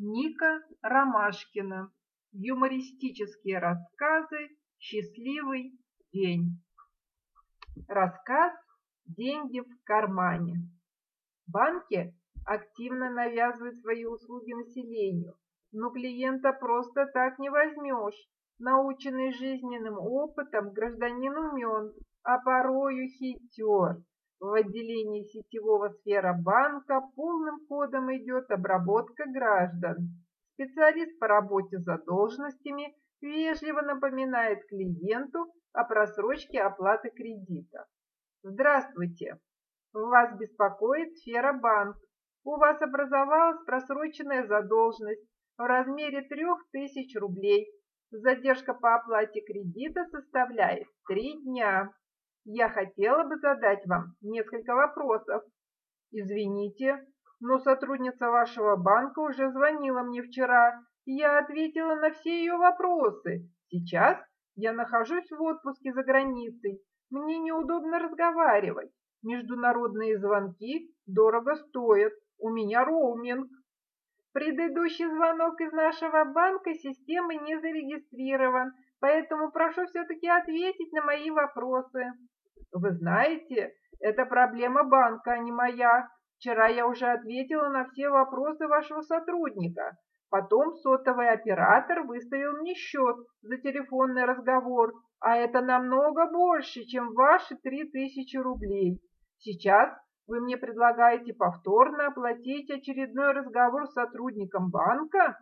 Ника Ромашкина. Юмористические рассказы «Счастливый день». Рассказ «Деньги в кармане». Банки активно навязывают свои услуги населению, но клиента просто так не возьмешь. Наученный жизненным опытом гражданин умен, а порою хитер. В отделении сетевого сфера банка полным ходом идет обработка граждан. Специалист по работе с задолженностями вежливо напоминает клиенту о просрочке оплаты кредита. Здравствуйте! Вас беспокоит сфера банк. У вас образовалась просроченная задолженность в размере 3000 рублей. Задержка по оплате кредита составляет 3 дня. Я хотела бы задать вам несколько вопросов. Извините, но сотрудница вашего банка уже звонила мне вчера, я ответила на все ее вопросы. Сейчас я нахожусь в отпуске за границей. Мне неудобно разговаривать. Международные звонки дорого стоят. У меня роуминг. Предыдущий звонок из нашего банка системы не зарегистрирован, поэтому прошу все-таки ответить на мои вопросы. Вы знаете, это проблема банка, а не моя. Вчера я уже ответила на все вопросы вашего сотрудника. Потом сотовый оператор выставил мне счет за телефонный разговор, а это намного больше, чем ваши три тысячи рублей. Сейчас вы мне предлагаете повторно оплатить очередной разговор с сотрудником банка?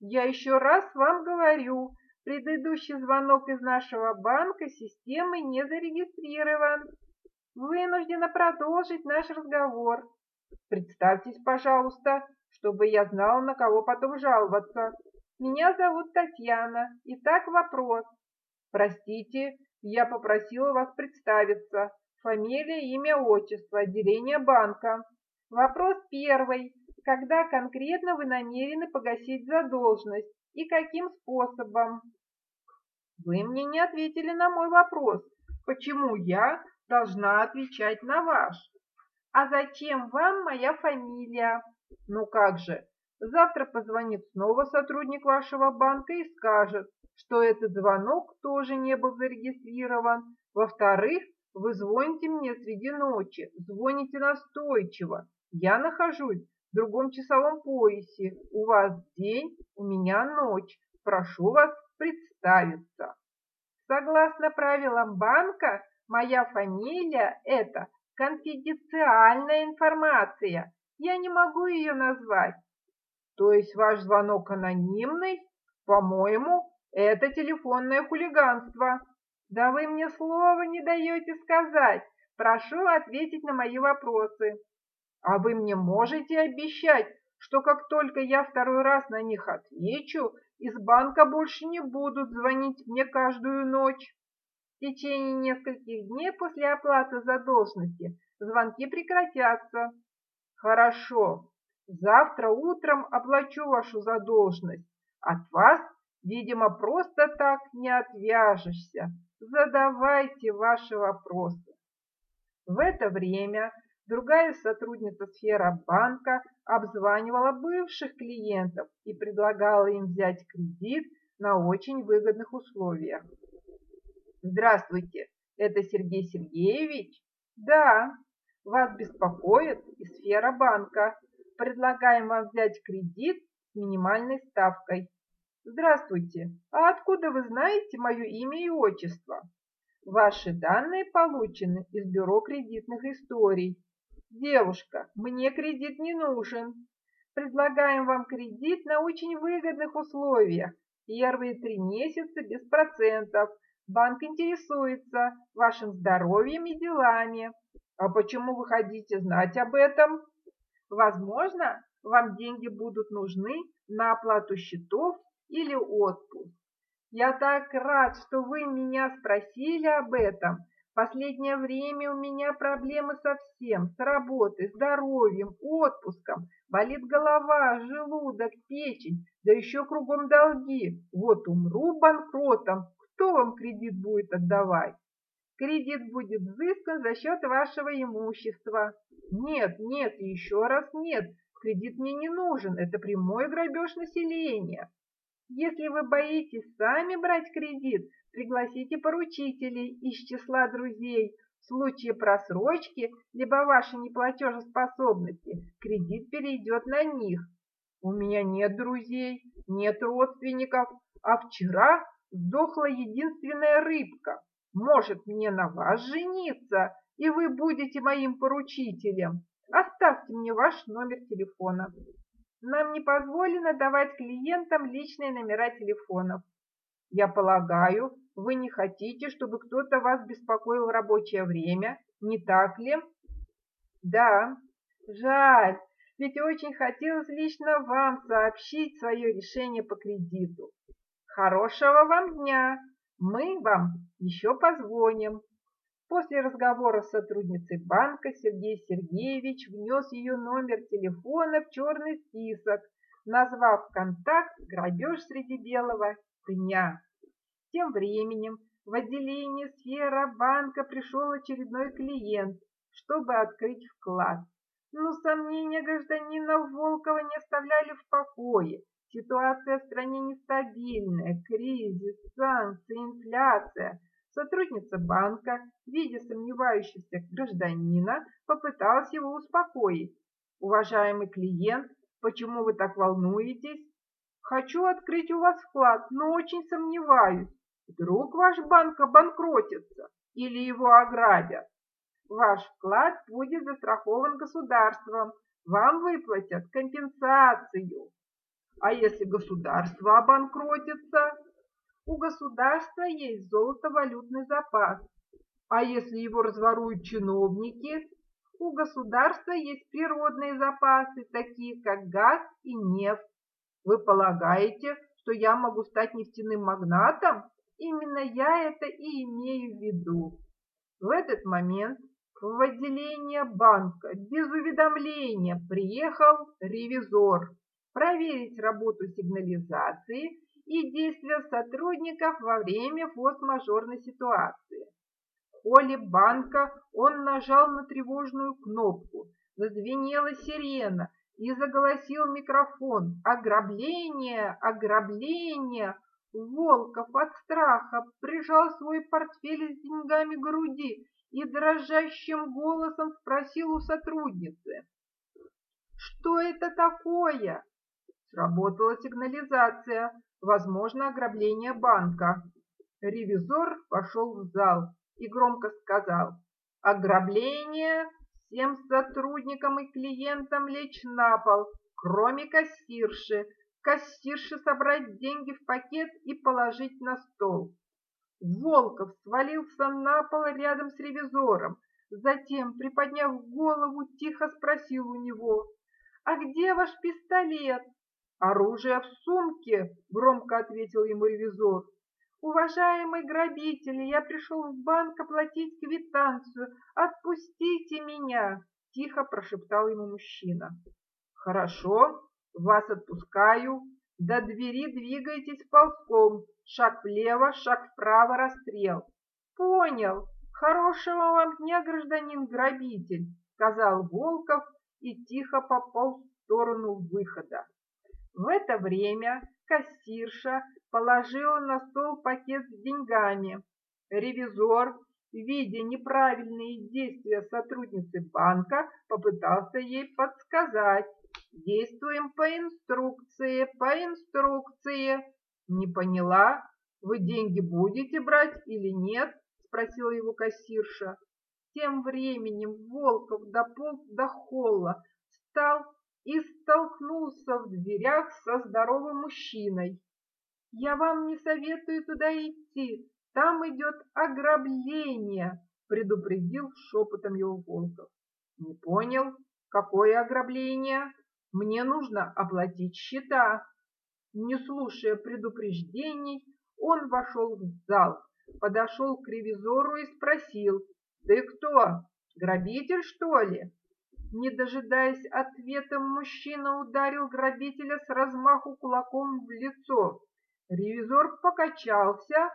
Я еще раз вам говорю, Предыдущий звонок из нашего банка системы не зарегистрирован. Вынуждена продолжить наш разговор. Представьтесь, пожалуйста, чтобы я знала, на кого потом жаловаться. Меня зовут Татьяна. Итак, вопрос. Простите, я попросила вас представиться. Фамилия, имя, отчество, отделение банка. Вопрос первый. Когда конкретно вы намерены погасить задолженность и каким способом? Вы мне не ответили на мой вопрос, почему я должна отвечать на ваш. А зачем вам моя фамилия? Ну как же, завтра позвонит снова сотрудник вашего банка и скажет, что этот звонок тоже не был зарегистрирован. Во-вторых, вы звоните мне среди ночи, звоните настойчиво. Я нахожусь в другом часовом поясе. У вас день, у меня ночь. Прошу вас представиться. Согласно правилам банка, моя фамилия – это конфиденциальная информация. Я не могу ее назвать. То есть ваш звонок анонимный? По-моему, это телефонное хулиганство. Да вы мне слова не даете сказать. Прошу ответить на мои вопросы. А вы мне можете обещать, что как только я второй раз на них отвечу, из банка больше не будут звонить мне каждую ночь. В течение нескольких дней после оплаты задолженности звонки прекратятся. Хорошо, завтра утром оплачу вашу задолженность. От вас, видимо, просто так не отвяжешься. Задавайте ваши вопросы. В это время Другая сотрудница сфера банка обзванивала бывших клиентов и предлагала им взять кредит на очень выгодных условиях. Здравствуйте, это Сергей Сергеевич? Да, вас беспокоит и сфера банка. Предлагаем вам взять кредит с минимальной ставкой. Здравствуйте, а откуда вы знаете мое имя и отчество? Ваши данные получены из бюро кредитных историй. Девушка, мне кредит не нужен. Предлагаем вам кредит на очень выгодных условиях. Первые три месяца без процентов. Банк интересуется вашим здоровьем и делами. А почему вы хотите знать об этом? Возможно, вам деньги будут нужны на оплату счетов или отпуск. Я так рад, что вы меня спросили об этом. Последнее время у меня проблемы со всем, с работой, здоровьем, отпуском. Болит голова, желудок, печень, да еще кругом долги. Вот умру банкротом, кто вам кредит будет отдавать? Кредит будет взыскан за счет вашего имущества. Нет, нет, еще раз нет. Кредит мне не нужен, это прямой грабеж населения. Если вы боитесь сами брать кредит, пригласите поручителей из числа друзей. В случае просрочки, либо вашей неплатежеспособности, кредит перейдет на них. У меня нет друзей, нет родственников, а вчера сдохла единственная рыбка. Может, мне на вас жениться, и вы будете моим поручителем. Оставьте мне ваш номер телефона. Нам не позволено давать клиентам личные номера телефонов. Я полагаю, вы не хотите, чтобы кто-то вас беспокоил в рабочее время, не так ли? Да. Жаль, ведь очень хотелось лично вам сообщить свое решение по кредиту. Хорошего вам дня. Мы вам еще позвоним. После разговора с сотрудницей банка Сергей Сергеевич внес ее номер телефона в черный список, назвав контакт «Грабеж среди белого дня». Тем временем в отделение сфера банка пришел очередной клиент, чтобы открыть вклад. Но сомнения гражданина Волкова не оставляли в покое. Ситуация в стране нестабильная, кризис, санкции, инфляция – Сотрудница банка, видя сомневающегося гражданина, попыталась его успокоить. «Уважаемый клиент, почему вы так волнуетесь? Хочу открыть у вас вклад, но очень сомневаюсь. Вдруг ваш банк обанкротится или его ограбят? Ваш вклад будет застрахован государством. Вам выплатят компенсацию. А если государство обанкротится? У государства есть золотовалютный запас. А если его разворуют чиновники? У государства есть природные запасы, такие как газ и нефть. Вы полагаете, что я могу стать нефтяным магнатом? Именно я это и имею в виду. В этот момент в отделение банка без уведомления приехал ревизор проверить работу сигнализации и действия сотрудников во время форс-мажорной ситуации. В холле банка он нажал на тревожную кнопку, зазвенела сирена и заголосил микрофон «Ограбление! Ограбление!» Волков от страха прижал свой портфель с деньгами к груди и дрожащим голосом спросил у сотрудницы. «Что это такое?» Сработала сигнализация возможно ограбление банка. Ревизор вошел в зал и громко сказал «Ограбление! Всем сотрудникам и клиентам лечь на пол, кроме кассирши. Кассирше собрать деньги в пакет и положить на стол». Волков свалился на пол рядом с ревизором, затем, приподняв голову, тихо спросил у него «А где ваш пистолет?» «Оружие в сумке!» — громко ответил ему ревизор. «Уважаемый грабитель, я пришел в банк оплатить квитанцию. Отпустите меня!» — тихо прошептал ему мужчина. «Хорошо, вас отпускаю. До двери двигайтесь ползком. Шаг влево, шаг вправо, расстрел». «Понял. Хорошего вам дня, гражданин-грабитель», — сказал Волков и тихо пополз в сторону выхода. В это время кассирша положила на стол пакет с деньгами. Ревизор, видя неправильные действия сотрудницы банка, попытался ей подсказать. Действуем по инструкции, по инструкции. Не поняла, вы деньги будете брать или нет? Спросила его кассирша. Тем временем Волков дополз до холла, встал и столкнулся в дверях со здоровым мужчиной. «Я вам не советую туда идти, там идет ограбление», — предупредил шепотом его Волков. «Не понял, какое ограбление? Мне нужно оплатить счета». Не слушая предупреждений, он вошел в зал, подошел к ревизору и спросил, «Ты кто, грабитель, что ли?» Не дожидаясь ответа, мужчина ударил грабителя с размаху кулаком в лицо. Ревизор покачался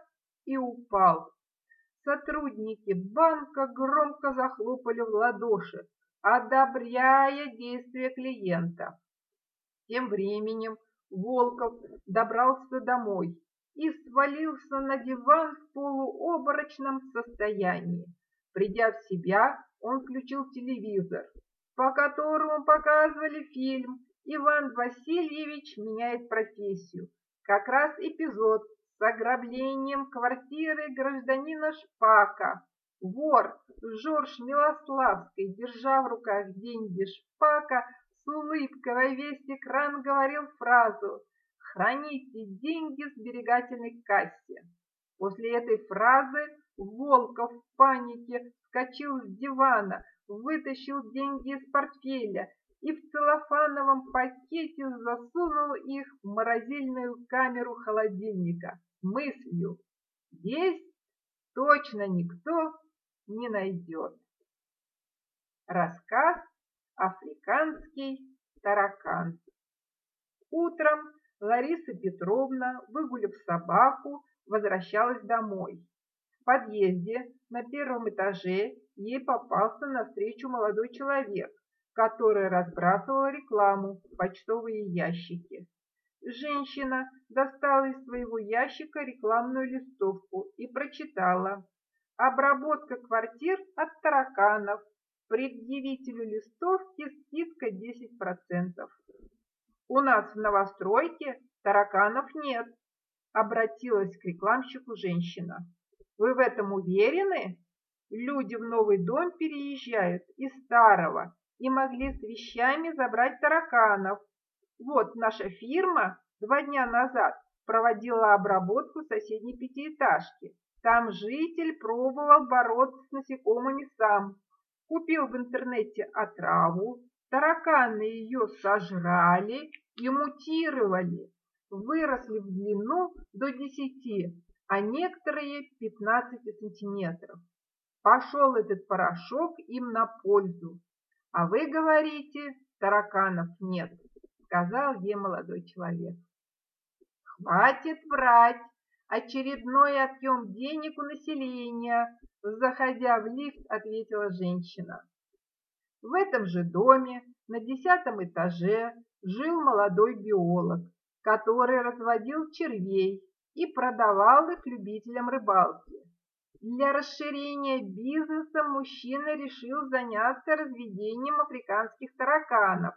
и упал. Сотрудники банка громко захлопали в ладоши. Одобряя действия клиента. Тем временем Волков добрался домой и свалился на диван в полуоборочном состоянии. Придя в себя, он включил телевизор, по которому показывали фильм «Иван Васильевич меняет профессию». Как раз эпизод с ограблением квартиры гражданина Шпака. Вор Жорж Милославский, держа в руках деньги Шпака, с улыбкой во весь экран говорил фразу «Храните деньги в сберегательной кассе». После этой фразы Волков в панике вскочил с дивана, вытащил деньги из портфеля и в целлофановом пакете засунул их в морозильную камеру холодильника с мыслью «Здесь точно никто не найдет». Рассказ «Африканский таракан». Утром Лариса Петровна, выгулив собаку, возвращалась домой. В подъезде на первом этаже ей попался навстречу молодой человек, который разбрасывал рекламу в почтовые ящики. Женщина достала из своего ящика рекламную листовку и прочитала. Обработка квартир от тараканов. Предъявителю листовки скидка 10%. У нас в новостройке тараканов нет, обратилась к рекламщику женщина. Вы в этом уверены? Люди в новый дом переезжают из старого и могли с вещами забрать тараканов. Вот наша фирма два дня назад проводила обработку соседней пятиэтажки. Там житель пробовал бороться с насекомыми сам. Купил в интернете отраву, тараканы ее сожрали и мутировали, выросли в длину до 10, а некоторые 15 сантиметров. Пошел этот порошок им на пользу. А вы говорите, тараканов нет, сказал ей молодой человек. Хватит врать. Очередной отъем денег у населения, заходя в лифт, ответила женщина. В этом же доме на десятом этаже жил молодой биолог, который разводил червей и продавал их любителям рыбалки. Для расширения бизнеса мужчина решил заняться разведением африканских тараканов.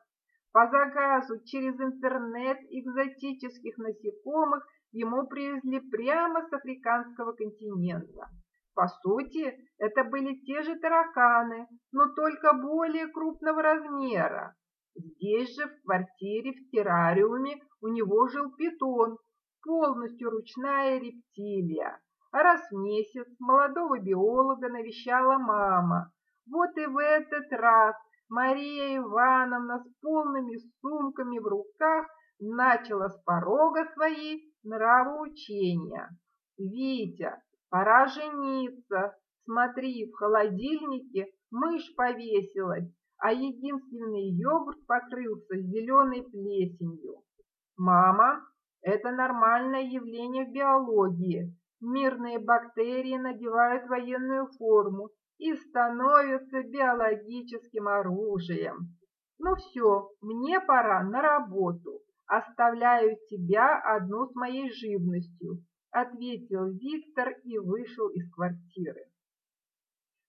По заказу через интернет экзотических насекомых ему привезли прямо с африканского континента. По сути, это были те же тараканы, но только более крупного размера. Здесь же, в квартире, в террариуме, у него жил питон, полностью ручная рептилия. Раз в месяц молодого биолога навещала мама. Вот и в этот раз Мария Ивановна с полными сумками в руках начала с порога свои нравоучения. «Витя, пора жениться. Смотри, в холодильнике мышь повесилась, а единственный йогурт покрылся зеленой плесенью. Мама, это нормальное явление в биологии. Мирные бактерии надевают военную форму и становятся биологическим оружием. Ну все, мне пора на работу. Оставляю тебя одну с моей живностью, ответил Виктор и вышел из квартиры.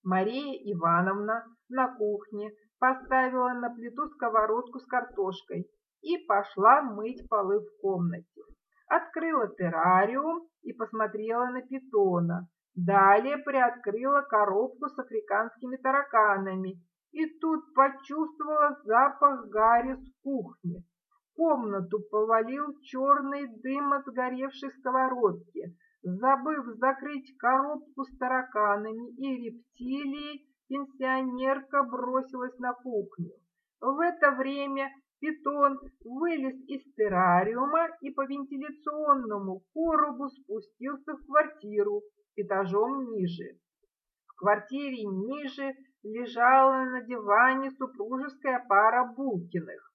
Мария Ивановна на кухне поставила на плиту сковородку с картошкой и пошла мыть полы в комнате. Открыла террариум и посмотрела на питона. Далее приоткрыла коробку с африканскими тараканами и тут почувствовала запах гари с кухни. Комнату повалил черный дым от сгоревшей сковородки. Забыв закрыть коробку с тараканами и рептилией, пенсионерка бросилась на кухню. В это время питон вылез из террариума и по вентиляционному коробу спустился в квартиру этажом ниже. В квартире ниже лежала на диване супружеская пара Булкиных.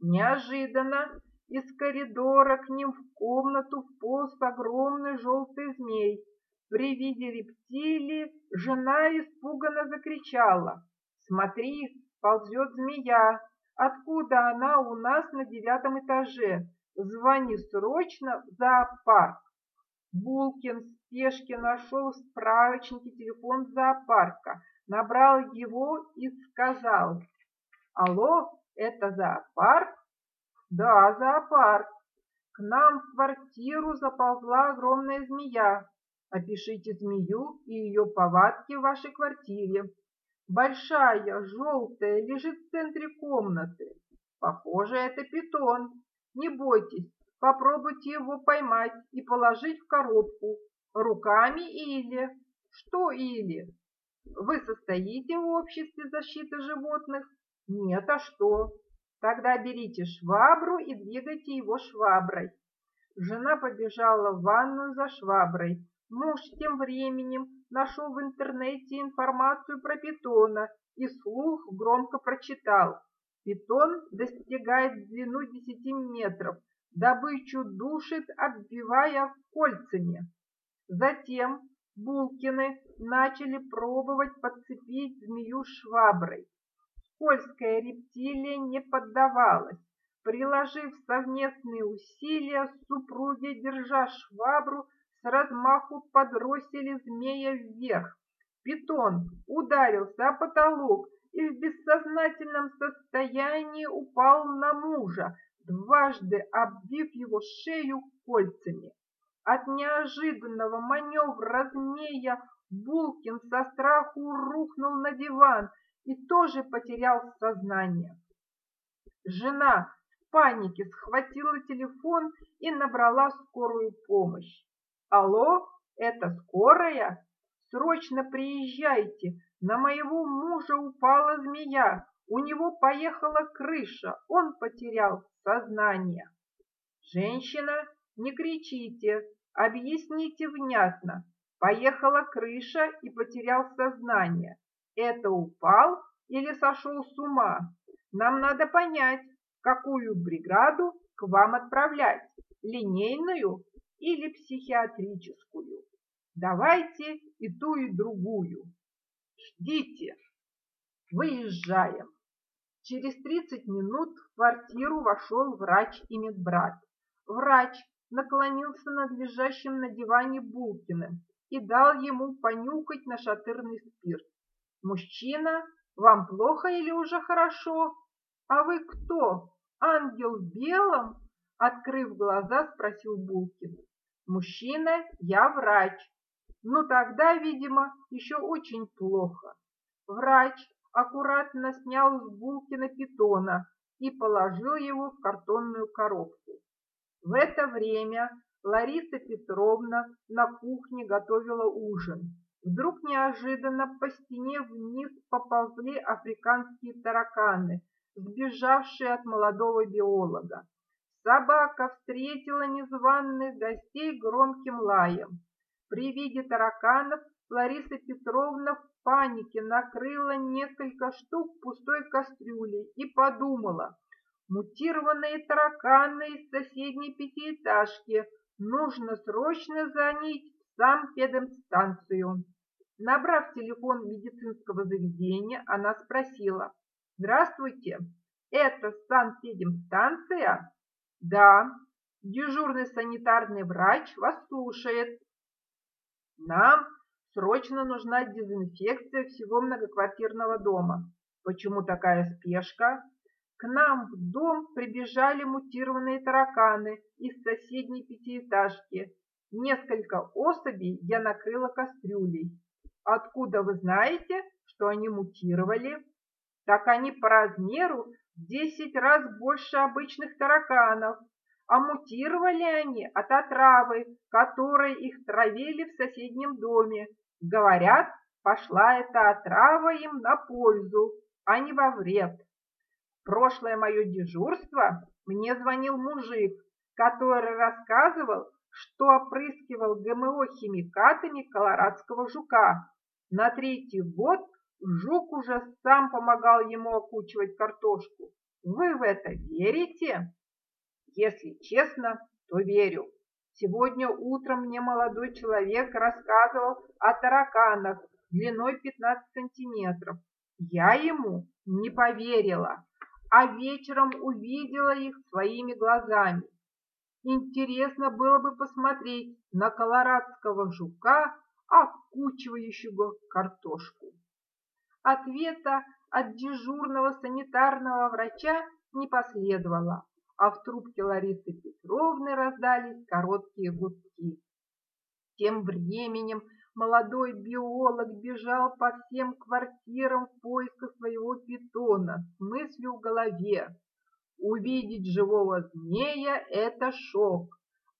Неожиданно из коридора к ним в комнату вполз огромный желтый змей. При виде рептилии жена испуганно закричала. Смотри, ползет змея. Откуда она у нас на девятом этаже? Звони срочно в зоопарк. Булкин в спешке нашел в справочнике телефон зоопарка, набрал его и сказал. Алло, это зоопарк? Да, зоопарк. К нам в квартиру заползла огромная змея. Опишите змею и ее повадки в вашей квартире. Большая, желтая, лежит в центре комнаты. Похоже, это питон. Не бойтесь, попробуйте его поймать и положить в коробку. Руками или... Что или? Вы состоите в обществе защиты животных? Нет, а что? Тогда берите швабру и двигайте его шваброй. Жена побежала в ванную за шваброй. Муж тем временем нашел в интернете информацию про питона и слух громко прочитал. Питон достигает длину 10 метров, добычу душит, обвивая кольцами. Затем Булкины начали пробовать подцепить змею шваброй. Скользкая рептилия не поддавалась. Приложив совместные усилия, супруги, держа швабру, с размаху подбросили змея вверх. Питон ударился о потолок и в бессознательном состоянии упал на мужа, дважды обвив его шею кольцами. От неожиданного маневра змея Булкин со страху рухнул на диван и тоже потерял сознание. Жена в панике схватила телефон и набрала скорую помощь. Алло, это скорая? Срочно приезжайте, на моего мужа упала змея, у него поехала крыша, он потерял сознание. Женщина, не кричите, объясните внятно. Поехала крыша и потерял сознание. Это упал или сошел с ума? Нам надо понять, какую бригаду к вам отправлять, линейную или психиатрическую. Давайте и ту, и другую. Ждите. Выезжаем. Через 30 минут в квартиру вошел врач и медбрат. Врач наклонился над лежащим на диване Булкиным и дал ему понюхать нашатырный спирт. Мужчина, вам плохо или уже хорошо? А вы кто? Ангел в белом? Открыв глаза, спросил Булкин. Мужчина, я врач. Ну тогда, видимо, еще очень плохо. Врач аккуратно снял с Булкина питона и положил его в картонную коробку. В это время Лариса Петровна на кухне готовила ужин. Вдруг неожиданно по стене вниз поползли африканские тараканы, сбежавшие от молодого биолога. Собака встретила незваных гостей громким лаем. При виде тараканов Лариса Петровна в панике накрыла несколько штук пустой кастрюли и подумала, мутированные тараканы из соседней пятиэтажки, нужно срочно звонить в санпедемстанцию. Набрав телефон медицинского заведения, она спросила: "Здравствуйте, это санпедемстанция?" "Да, дежурный санитарный врач вас слушает. Нам срочно нужна дезинфекция всего многоквартирного дома. Почему такая спешка?" К нам в дом прибежали мутированные тараканы из соседней пятиэтажки. Несколько особей я накрыла кастрюлей. Откуда вы знаете, что они мутировали? Так они по размеру в 10 раз больше обычных тараканов. А мутировали они от отравы, которой их травили в соседнем доме. Говорят, пошла эта отрава им на пользу, а не во вред. прошлое мое дежурство мне звонил мужик, который рассказывал, что опрыскивал ГМО химикатами колорадского жука. На третий год жук уже сам помогал ему окучивать картошку. Вы в это верите? Если честно, то верю. Сегодня утром мне молодой человек рассказывал о тараканах длиной 15 сантиметров. Я ему не поверила, а вечером увидела их своими глазами. Интересно было бы посмотреть на колорадского жука, окучивающего картошку. Ответа от дежурного санитарного врача не последовало, а в трубке Ларисы Петровны раздались короткие гудки. Тем временем молодой биолог бежал по всем квартирам в поисках своего питона с мыслью в голове. Увидеть живого змея – это шок,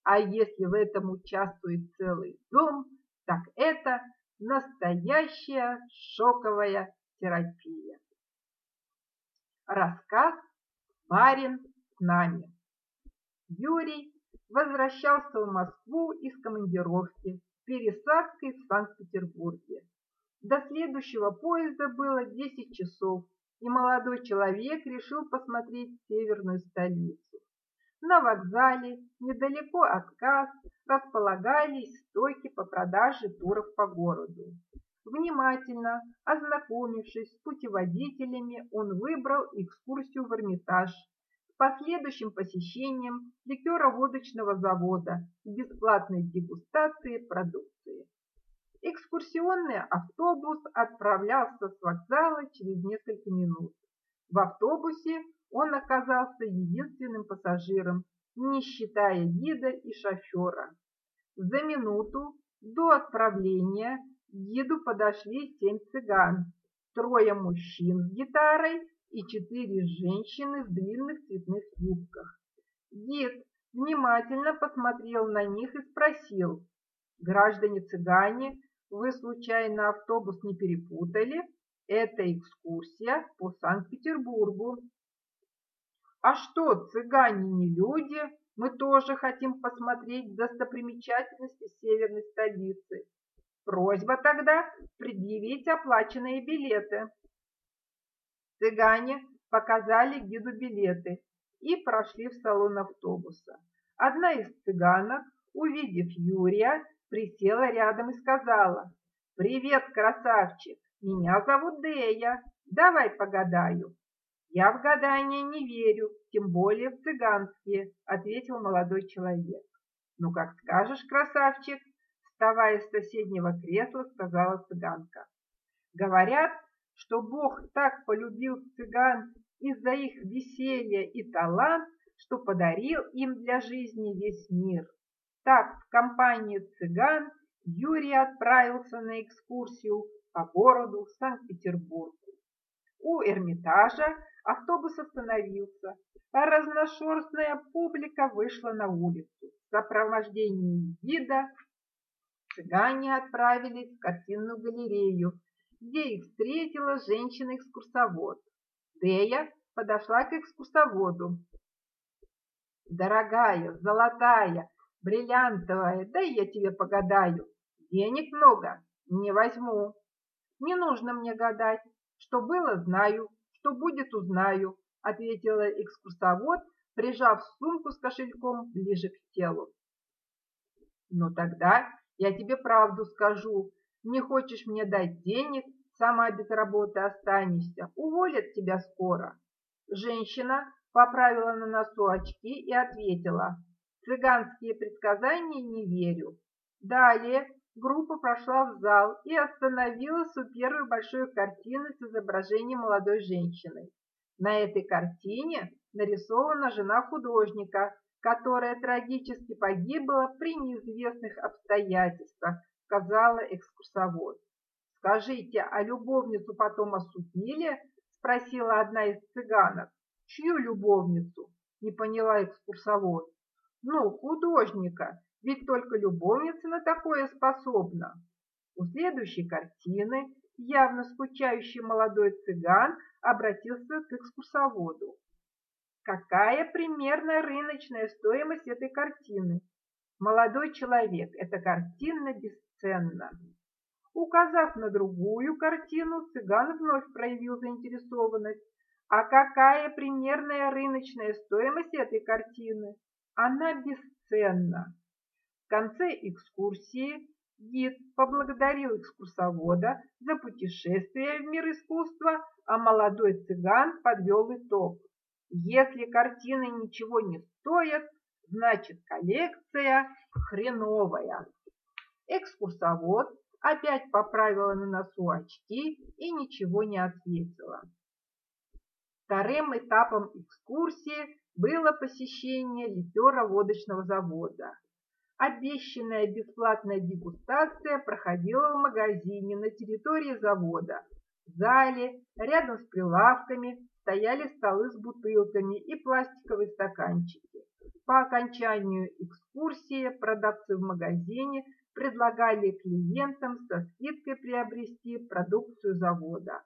а если в этом участвует целый дом, так это настоящая шоковая терапия. Рассказ «Барин с нами». Юрий возвращался в Москву из командировки с пересадкой в Санкт-Петербурге. До следующего поезда было 10 часов, и молодой человек решил посмотреть северную столицу. На вокзале, недалеко от касс, располагались стойки по продаже туров по городу. Внимательно ознакомившись с путеводителями, он выбрал экскурсию в Эрмитаж с последующим посещением ликеро-водочного завода с бесплатной дегустацией продукции. Экскурсионный автобус отправлялся с вокзала через несколько минут. В автобусе он оказался единственным пассажиром, не считая гида и шофера. За минуту до отправления к гиду подошли семь цыган, трое мужчин с гитарой и четыре женщины в длинных цветных юбках. Гид внимательно посмотрел на них и спросил, «Граждане цыгане, вы случайно автобус не перепутали? Это экскурсия по Санкт-Петербургу. А что, цыгане не люди? Мы тоже хотим посмотреть достопримечательности северной столицы. Просьба тогда предъявить оплаченные билеты. Цыгане показали гиду билеты и прошли в салон автобуса. Одна из цыганок, увидев Юрия, присела рядом и сказала, «Привет, красавчик, меня зовут Дея, давай погадаю». «Я в гадания не верю, тем более в цыганские», — ответил молодой человек. «Ну, как скажешь, красавчик», — вставая с соседнего кресла, сказала цыганка. «Говорят, что Бог так полюбил цыган из-за их веселья и талант, что подарил им для жизни весь мир. Так, в компании цыган Юрий отправился на экскурсию по городу Санкт-Петербургу. У Эрмитажа автобус остановился, а разношерстная публика вышла на улицу. В сопровождении гида цыгане отправились в картинную галерею, где их встретила женщина-экскурсовод. Дея подошла к экскурсоводу. «Дорогая, золотая, бриллиантовая, дай я тебе погадаю. Денег много, не возьму. Не нужно мне гадать. Что было, знаю, что будет, узнаю, ответила экскурсовод, прижав сумку с кошельком ближе к телу. Ну тогда я тебе правду скажу. Не хочешь мне дать денег, сама без работы останешься. Уволят тебя скоро. Женщина поправила на носу очки и ответила: цыганские предсказания не верю. Далее группа прошла в зал и остановилась у первой большой картины с изображением молодой женщины. На этой картине нарисована жена художника, которая трагически погибла при неизвестных обстоятельствах, сказала экскурсовод. Скажите, а любовницу потом осудили? спросила одна из цыганок. Чью любовницу? не поняла экскурсовод. Ну, художника, ведь только любовница на такое способна. У следующей картины явно скучающий молодой цыган обратился к экскурсоводу. Какая примерная рыночная стоимость этой картины? Молодой человек, эта картина бесценна. Указав на другую картину, цыган вновь проявил заинтересованность. А какая примерная рыночная стоимость этой картины? Она бесценна. В конце экскурсии Гид поблагодарил экскурсовода за путешествие в мир искусства, а молодой цыган подвел итог. Если картины ничего не стоят, значит коллекция хреновая. Экскурсовод опять поправила на носу очки и ничего не ответила. Вторым этапом экскурсии было посещение ликеро-водочного завода. Обещанная бесплатная дегустация проходила в магазине на территории завода. В зале, рядом с прилавками, стояли столы с бутылками и пластиковые стаканчики. По окончанию экскурсии продавцы в магазине предлагали клиентам со скидкой приобрести продукцию завода.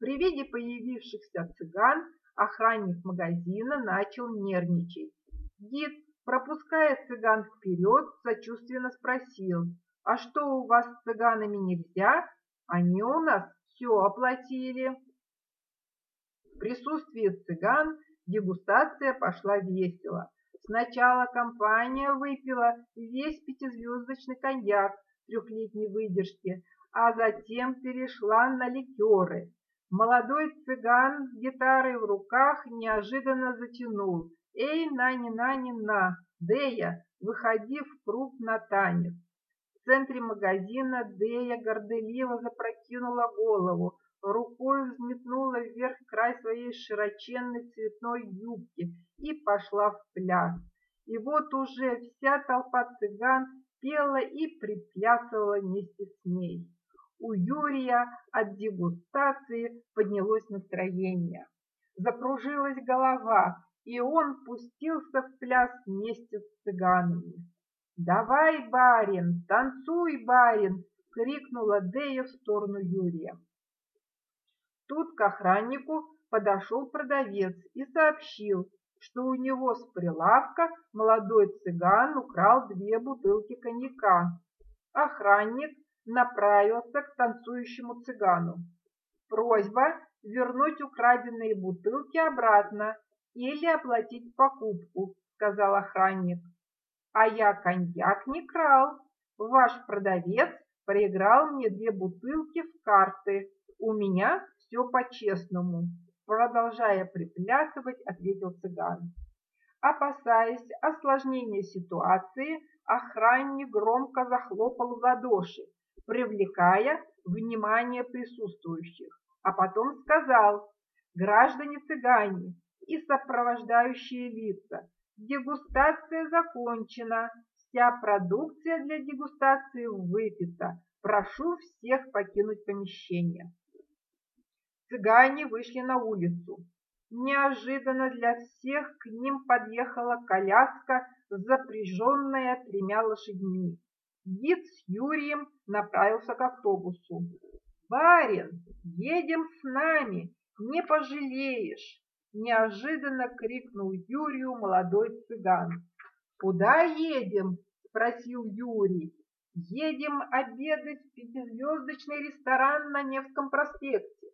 При виде появившихся цыган охранник магазина начал нервничать. Гид, пропуская цыган вперед, сочувственно спросил, «А что у вас с цыганами нельзя? Они у нас все оплатили». В присутствии цыган дегустация пошла весело. Сначала компания выпила весь пятизвездочный коньяк трехлетней выдержки, а затем перешла на ликеры. Молодой цыган с гитарой в руках неожиданно затянул «Эй, нани-нани-на, Дея, выходи в круг на танец». В центре магазина Дея горделиво запрокинула голову, рукой взметнула вверх край своей широченной цветной юбки и пошла в пляс. И вот уже вся толпа цыган пела и приплясывала вместе с ней. У Юрия от дегустации поднялось настроение. Закружилась голова, и он пустился в пляс вместе с цыганами. «Давай, барин, танцуй, барин!» — крикнула Дея в сторону Юрия. Тут к охраннику подошел продавец и сообщил, что у него с прилавка молодой цыган украл две бутылки коньяка. Охранник направился к танцующему цыгану. Просьба вернуть украденные бутылки обратно или оплатить покупку, сказал охранник. А я коньяк не крал. Ваш продавец проиграл мне две бутылки в карты. У меня все по-честному. Продолжая приплясывать, ответил цыган. Опасаясь осложнения ситуации, охранник громко захлопал в ладоши привлекая внимание присутствующих, а потом сказал «Граждане-цыгане и сопровождающие лица, дегустация закончена, вся продукция для дегустации выпита, прошу всех покинуть помещение». Цыгане вышли на улицу. Неожиданно для всех к ним подъехала коляска, запряженная тремя лошадьми. Гид с Юрием направился к автобусу. «Барин, едем с нами, не пожалеешь!» Неожиданно крикнул Юрию молодой цыган. «Куда едем?» – спросил Юрий. «Едем обедать в пятизвездочный ресторан на Невском проспекте.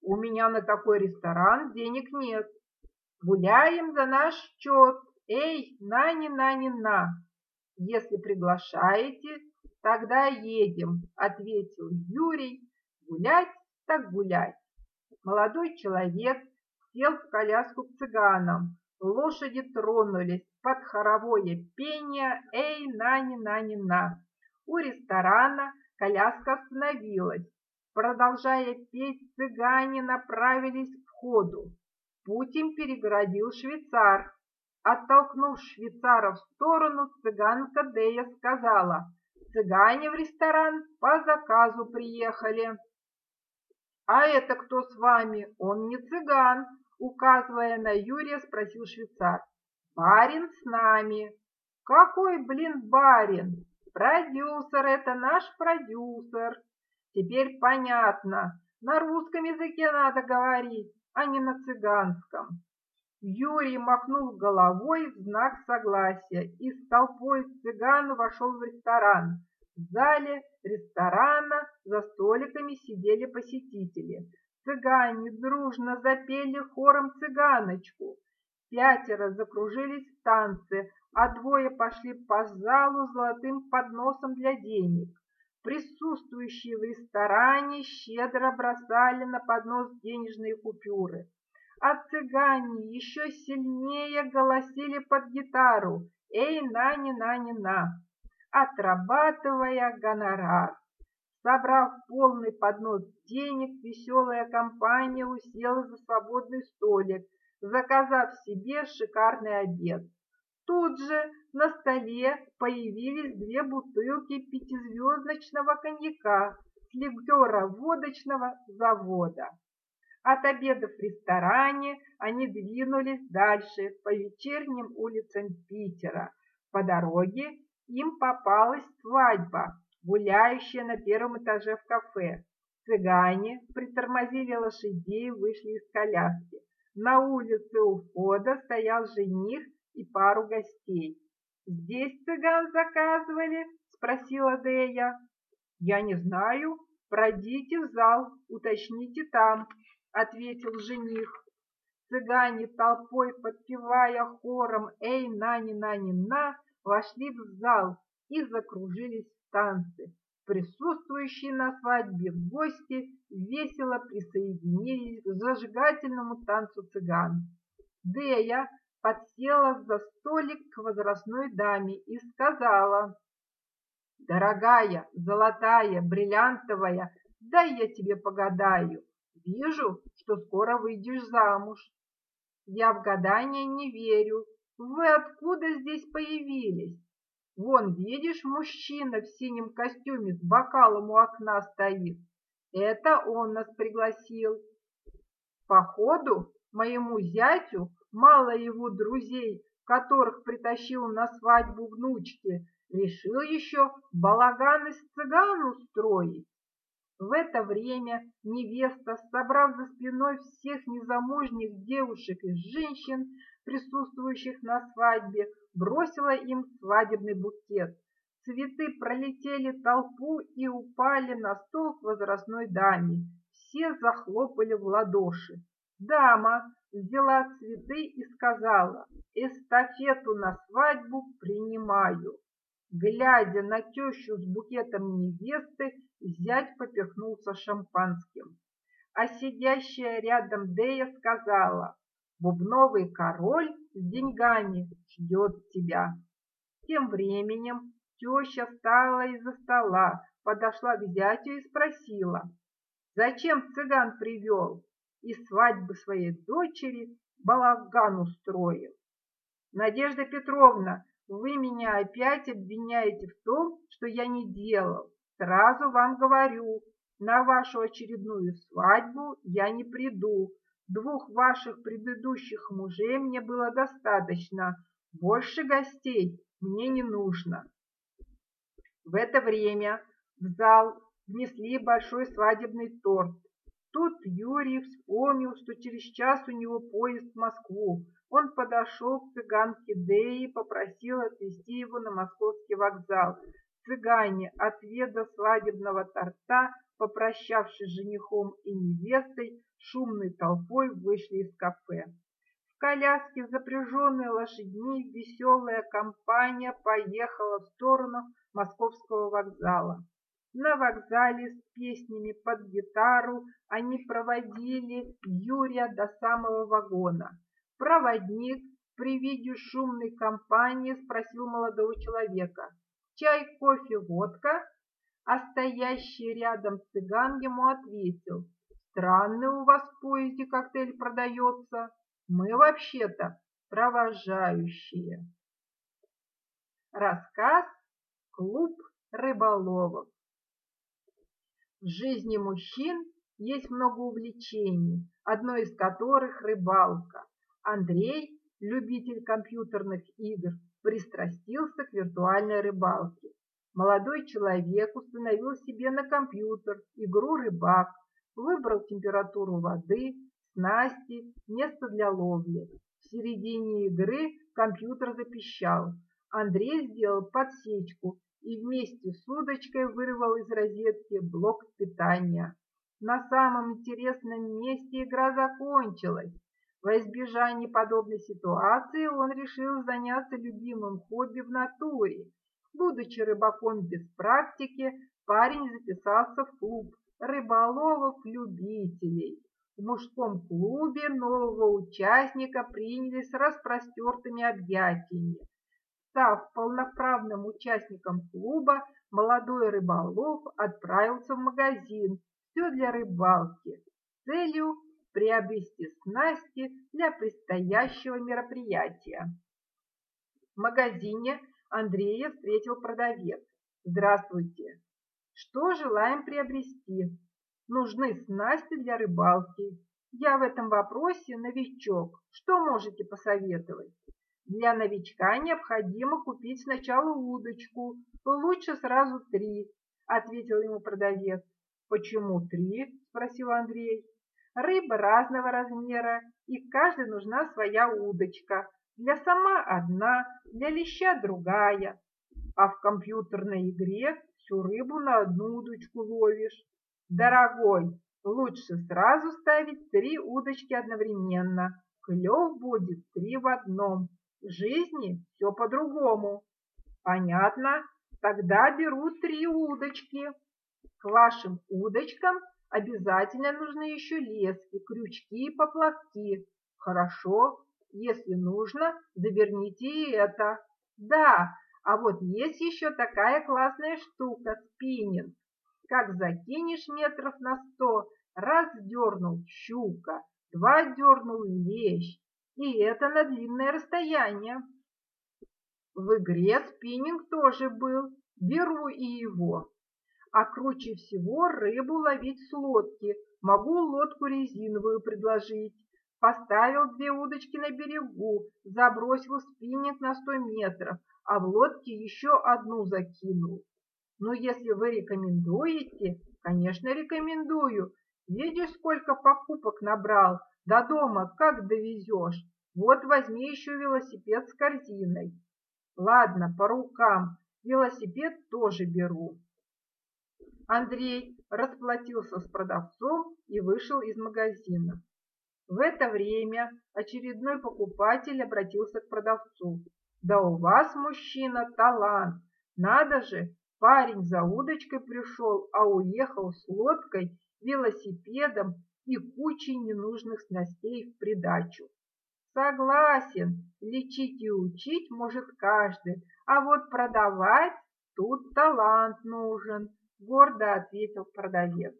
У меня на такой ресторан денег нет. Гуляем за наш счет. Эй, нани-нани-на!» Если приглашаете, тогда едем, ответил Юрий. Гулять так гулять. Молодой человек сел в коляску к цыганам. Лошади тронулись под хоровое пение «Эй, нани-нани-на». У ресторана коляска остановилась. Продолжая петь, цыгане направились к входу. Путь им перегородил швейцар. Оттолкнув швейцара в сторону, цыганка Дея сказала, «Цыгане в ресторан по заказу приехали». «А это кто с вами? Он не цыган», указывая на Юрия, спросил швейцар. «Барин с нами». «Какой, блин, барин? Продюсер, это наш продюсер». «Теперь понятно. На русском языке надо говорить, а не на цыганском». Юрий махнул головой в знак согласия и с толпой цыган вошел в ресторан. В зале ресторана за столиками сидели посетители. Цыгане дружно запели хором цыганочку. Пятеро закружились в танце, а двое пошли по залу золотым подносом для денег. Присутствующие в ресторане щедро бросали на поднос денежные купюры, а цыгане еще сильнее голосили под гитару «Эй, на-ни-на-ни-на!», отрабатывая гонорар. Собрав полный поднос денег, веселая компания уселась за свободный столик, заказав себе шикарный обед. Тут же на столе появились две бутылки пятизвездочного коньяка с ликероводочного завода. От обеда в ресторане они двинулись дальше по вечерним улицам Питера. По дороге им попалась свадьба, гуляющая на первом этаже в кафе. Цыгане притормозили лошадей и вышли из коляски. На улице у входа стоял жених и пару гостей. «Здесь цыган заказывали?» – спросила Дея. «Я не знаю. Пройдите в зал, уточните там», – ответил жених. Цыгане толпой, подпевая хором «Эй, на-ни-на-ни-на», вошли в зал и закружились танцы. Присутствующие на свадьбе гости весело присоединились к зажигательному танцу цыган. Дея подсела за столик к возрастной даме и сказала, «Дорогая, золотая, бриллиантовая, дай я тебе погадаю. Вижу, что скоро выйдешь замуж». «Я в гадание не верю. Вы откуда здесь появились?» «Вон, видишь, мужчина в синем костюме с бокалом у окна стоит. Это он нас пригласил. Походу, моему зятю мало его друзей, которых притащил на свадьбу внучки, решил еще балаган из цыган устроить. В это время невеста, собрав за спиной всех незамужних девушек и женщин, присутствующих на свадьбе, бросила им свадебный букет. Цветы пролетели толпу и упали на стол к возрастной даме. Все захлопали в ладоши. Дама взяла цветы и сказала, эстафету на свадьбу принимаю. Глядя на тещу с букетом невесты, зять поперхнулся шампанским. А сидящая рядом Дея сказала, бубновый король с деньгами ждет тебя. Тем временем теща встала из-за стола, подошла к зятю и спросила, зачем цыган привел? и свадьбы своей дочери балаган устроил. Надежда Петровна, вы меня опять обвиняете в том, что я не делал. Сразу вам говорю, на вашу очередную свадьбу я не приду. Двух ваших предыдущих мужей мне было достаточно. Больше гостей мне не нужно. В это время в зал внесли большой свадебный торт. Тут Юрий вспомнил, что через час у него поезд в Москву. Он подошел к цыганке Деи и попросил отвезти его на московский вокзал. Цыгане, отведа свадебного торта, попрощавшись с женихом и невестой, шумной толпой вышли из кафе. В коляске, запряженной лошадьми, веселая компания поехала в сторону московского вокзала. На вокзале с песнями под гитару они проводили Юрия до самого вагона. Проводник при виде шумной компании спросил молодого человека, «Чай, кофе, водка?» А стоящий рядом цыган ему ответил, «Странный у вас в поезде коктейль продается. Мы вообще-то провожающие». Рассказ «Клуб рыболовов» В жизни мужчин есть много увлечений, одно из которых рыбалка. Андрей, любитель компьютерных игр, пристрастился к виртуальной рыбалке. Молодой человек установил себе на компьютер игру «Рыбак», выбрал температуру воды, снасти, место для ловли. В середине игры компьютер запищал. Андрей сделал подсечку и вместе с удочкой вырвал из розетки блок питания. На самом интересном месте игра закончилась. Во избежание подобной ситуации он решил заняться любимым хобби в натуре. Будучи рыбаком без практики, парень записался в клуб рыболовов-любителей. В мужском клубе нового участника приняли с распростертыми объятиями. Став полноправным участником клуба, молодой рыболов отправился в магазин «Все для рыбалки» с целью приобрести снасти для предстоящего мероприятия. В магазине Андрея встретил продавец. «Здравствуйте! Что желаем приобрести? Нужны снасти для рыбалки. Я в этом вопросе новичок. Что можете посоветовать?» Для новичка необходимо купить сначала удочку, лучше сразу три, ответил ему продавец. Почему три? спросил Андрей. Рыба разного размера, и каждой нужна своя удочка. Для сама одна, для леща другая. А в компьютерной игре всю рыбу на одну удочку ловишь. Дорогой, лучше сразу ставить три удочки одновременно. Клев будет три в одном. В жизни все по-другому. Понятно? Тогда беру три удочки. К вашим удочкам обязательно нужны еще лески, крючки и поплавки. Хорошо, если нужно, заверните и это. Да, а вот есть еще такая классная штука – спиннинг. Как закинешь метров на сто, раз дернул щука, два дернул лещ, и это на длинное расстояние. В игре спиннинг тоже был, беру и его. А круче всего рыбу ловить с лодки, могу лодку резиновую предложить. Поставил две удочки на берегу, забросил спиннинг на сто метров, а в лодке еще одну закинул. Но если вы рекомендуете, конечно, рекомендую. Видишь, сколько покупок набрал, до дома как довезешь? Вот возьми еще велосипед с корзиной. Ладно, по рукам. Велосипед тоже беру. Андрей расплатился с продавцом и вышел из магазина. В это время очередной покупатель обратился к продавцу. «Да у вас, мужчина, талант! Надо же, парень за удочкой пришел, а уехал с лодкой, велосипедом и кучей ненужных снастей в придачу. Согласен, лечить и учить может каждый, а вот продавать тут талант нужен, гордо ответил продавец.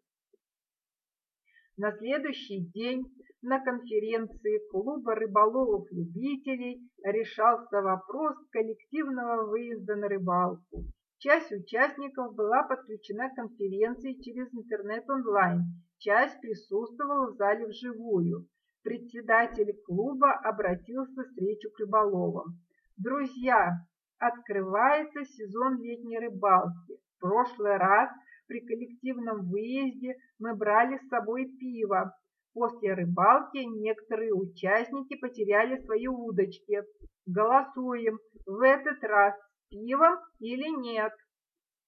На следующий день на конференции клуба рыболовов-любителей решался вопрос коллективного выезда на рыбалку. Часть участников была подключена к конференции через интернет онлайн, часть присутствовала в зале вживую. Председатель клуба обратился с речью к рыболовам. «Друзья, открывается сезон летней рыбалки. В прошлый раз при коллективном выезде мы брали с собой пиво. После рыбалки некоторые участники потеряли свои удочки. Голосуем в этот раз пивом или нет.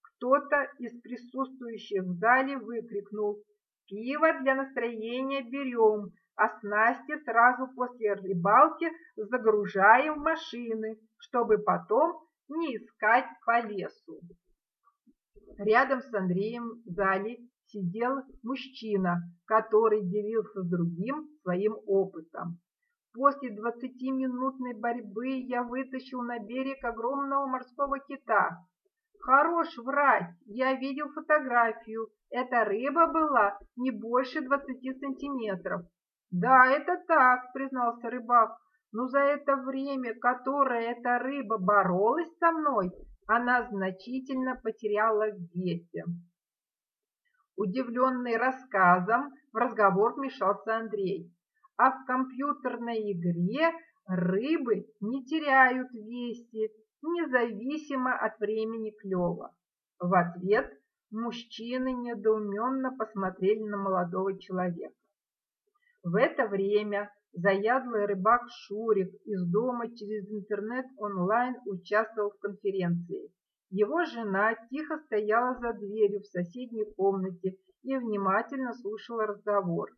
Кто-то из присутствующих в зале выкрикнул «Пиво для настроения берем, а снасти сразу после рыбалки загружаем в машины, чтобы потом не искать по лесу». Рядом с Андреем в зале сидел мужчина, который делился с другим своим опытом. После двадцатиминутной борьбы я вытащил на берег огромного морского кита. Хорош врать, я видел фотографию. Эта рыба была не больше двадцати сантиметров. Да, это так, признался рыбак. Но за это время, которое эта рыба боролась со мной, она значительно потеряла в весе. Удивленный рассказом, в разговор вмешался Андрей а в компьютерной игре рыбы не теряют весе, независимо от времени клёва. В ответ мужчины недоуменно посмотрели на молодого человека. В это время заядлый рыбак Шурик из дома через интернет онлайн участвовал в конференции. Его жена тихо стояла за дверью в соседней комнате и внимательно слушала разговор.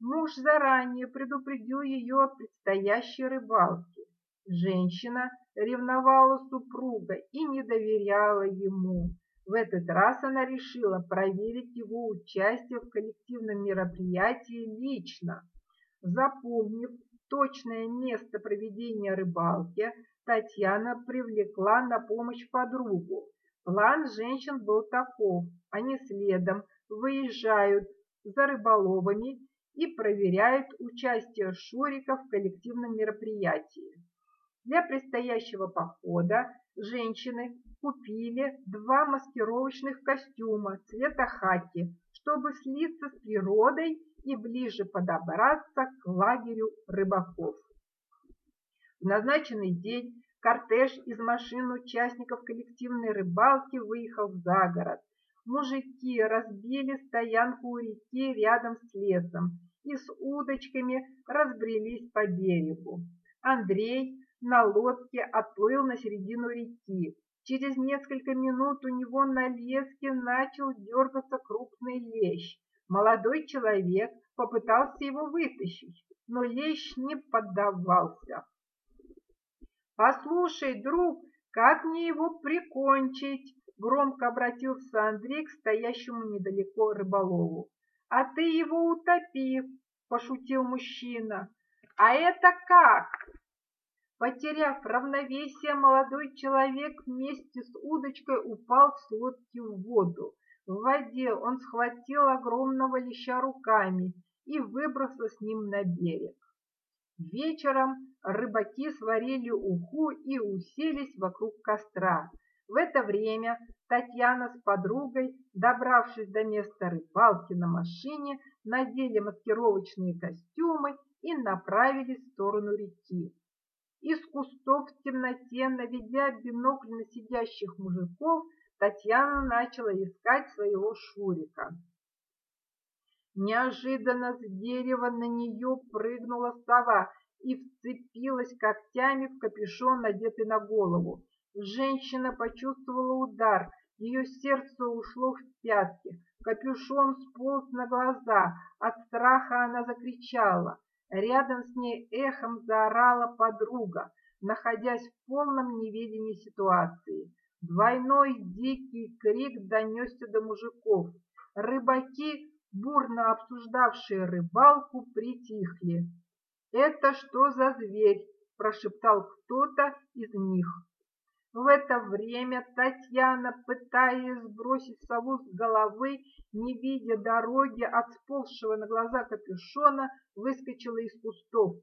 Муж заранее предупредил ее о предстоящей рыбалке. Женщина ревновала супруга и не доверяла ему. В этот раз она решила проверить его участие в коллективном мероприятии лично. Запомнив точное место проведения рыбалки, Татьяна привлекла на помощь подругу. План женщин был таков. Они следом выезжают за рыболовами и проверяют участие Шурика в коллективном мероприятии. Для предстоящего похода женщины купили два маскировочных костюма цвета хаки, чтобы слиться с природой и ближе подобраться к лагерю рыбаков. В назначенный день кортеж из машин участников коллективной рыбалки выехал за город. Мужики разбили стоянку у реки рядом с лесом и с удочками разбрелись по берегу. Андрей на лодке отплыл на середину реки. Через несколько минут у него на леске начал дергаться крупный лещ. Молодой человек попытался его вытащить, но лещ не поддавался. «Послушай, друг, как мне его прикончить?» Громко обратился Андрей к стоящему недалеко рыболову. «А ты его утопи!» – пошутил мужчина. «А это как?» Потеряв равновесие, молодой человек вместе с удочкой упал с лодки в воду. В воде он схватил огромного леща руками и выбросил с ним на берег. Вечером рыбаки сварили уху и уселись вокруг костра. В это время Татьяна с подругой, добравшись до места рыбалки на машине, надели маскировочные костюмы и направились в сторону реки. Из кустов в темноте, наведя бинокль на сидящих мужиков, Татьяна начала искать своего Шурика. Неожиданно с дерева на нее прыгнула сова и вцепилась когтями в капюшон, надетый на голову. Женщина почувствовала удар, ее сердце ушло в пятки, капюшон сполз на глаза, от страха она закричала. Рядом с ней эхом заорала подруга, находясь в полном неведении ситуации. Двойной дикий крик донесся до мужиков. Рыбаки, бурно обсуждавшие рыбалку, притихли. «Это что за зверь?» – прошептал кто-то из них. В это время Татьяна, пытаясь сбросить сову с головы, не видя дороги от сползшего на глаза капюшона, выскочила из кустов.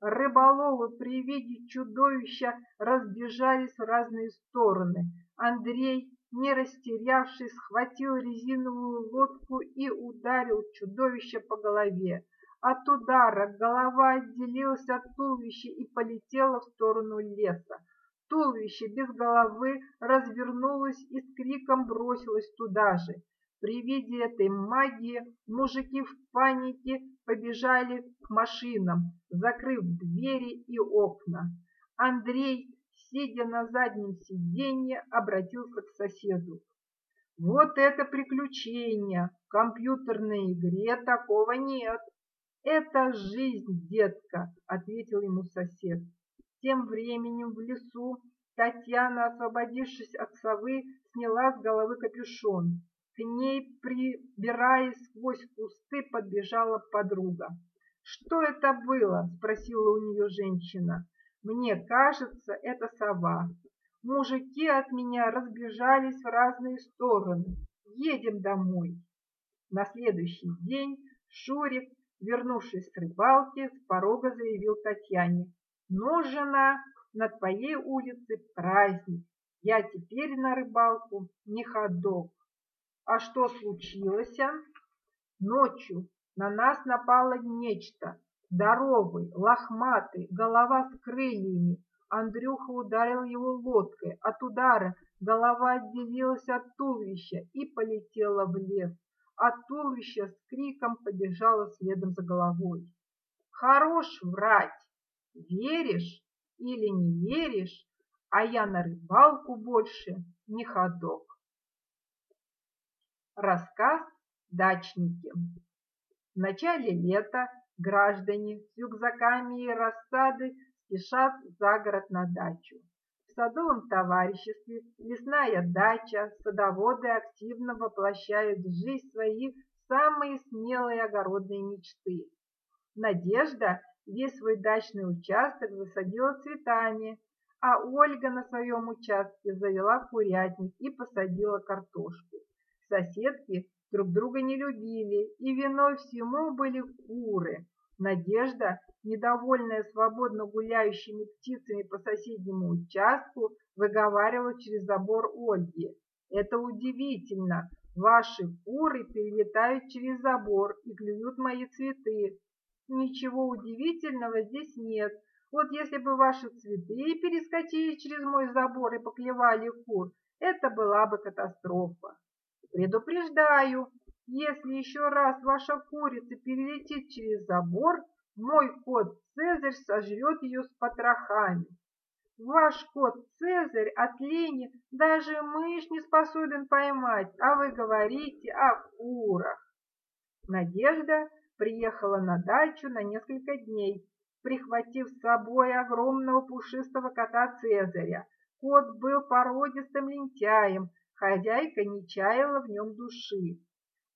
Рыболовы при виде чудовища разбежались в разные стороны. Андрей, не растерявшись, схватил резиновую лодку и ударил чудовище по голове. От удара голова отделилась от туловища и полетела в сторону леса. Туловище без головы развернулось и с криком бросилось туда же. При виде этой магии мужики в панике побежали к машинам, закрыв двери и окна. Андрей, сидя на заднем сиденье, обратился к соседу. Вот это приключение! В компьютерной игре такого нет. Это жизнь, детка, ответил ему сосед. Тем временем в лесу Татьяна, освободившись от совы, сняла с головы капюшон. К ней, прибираясь сквозь кусты, подбежала подруга. «Что это было?» – спросила у нее женщина. «Мне кажется, это сова. Мужики от меня разбежались в разные стороны. Едем домой». На следующий день Шурик, вернувшись с рыбалки, с порога заявил Татьяне. Но, на твоей улице праздник. Я теперь на рыбалку не ходок. А что случилось? Ночью на нас напало нечто. Здоровый, лохматый, голова с крыльями. Андрюха ударил его лодкой. От удара голова отделилась от туловища и полетела в лес. А туловище с криком побежало следом за головой. Хорош врать! Веришь или не веришь, а я на рыбалку больше не ходок. Рассказ «Дачники». В начале лета граждане с рюкзаками и рассады спешат за город на дачу. садовом товариществе, лесная дача, садоводы активно воплощают в жизнь своих самые смелые огородные мечты. Надежда весь свой дачный участок засадила цветами, а Ольга на своем участке завела курятник и посадила картошку. Соседки друг друга не любили, и виной всему были куры. Надежда, недовольная свободно гуляющими птицами по соседнему участку, выговаривала через забор Ольги. «Это удивительно! Ваши куры перелетают через забор и клюют мои цветы. Ничего удивительного здесь нет. Вот если бы ваши цветы перескочили через мой забор и поклевали кур, это была бы катастрофа. Предупреждаю, если еще раз ваша курица перелетит через забор, мой кот Цезарь сожрет ее с потрохами. Ваш кот Цезарь от лени даже мышь не способен поймать, а вы говорите о курах. Надежда приехала на дачу на несколько дней, прихватив с собой огромного пушистого кота Цезаря. Кот был породистым лентяем, хозяйка не чаяла в нем души.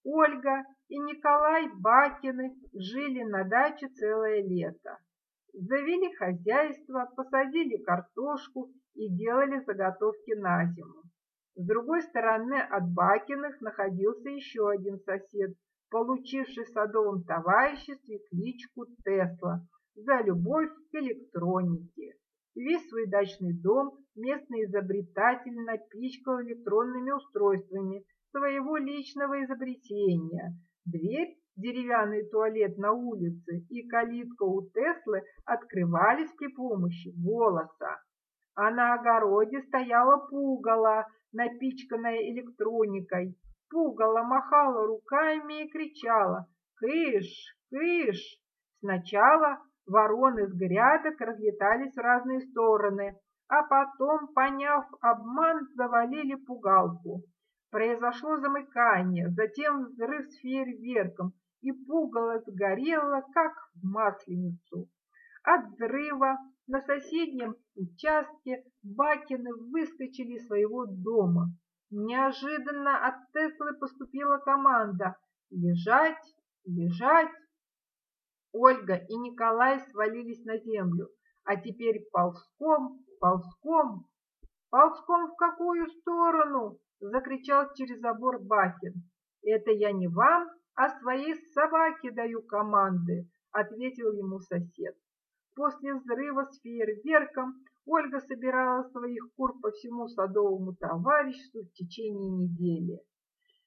Ольга и Николай Бакины жили на даче целое лето. Завели хозяйство, посадили картошку и делали заготовки на зиму. С другой стороны от Бакиных находился еще один сосед, получивший в садовом товариществе кличку Тесла за любовь к электронике. Весь свой дачный дом местный изобретатель напичкал электронными устройствами своего личного изобретения. Дверь, деревянный туалет на улице и калитка у Теслы открывались при помощи голоса. А на огороде стояла пугало, напичканная электроникой. Пугало махала руками и кричала «Кыш! Кыш!». Сначала вороны с грядок разлетались в разные стороны, а потом, поняв обман, завалили пугалку. Произошло замыкание, затем взрыв с фейерверком, и пугало сгорело, как в масленицу. От взрыва на соседнем участке Бакины выскочили из своего дома. Неожиданно от Теслы поступила команда «Лежать! Лежать!». Ольга и Николай свалились на землю, а теперь ползком, ползком, ползком в какую сторону? закричал через забор Бакин. Это я не вам, а своей собаке даю команды, ответил ему сосед. После взрыва с фейерверком Ольга собирала своих кур по всему садовому товариществу в течение недели.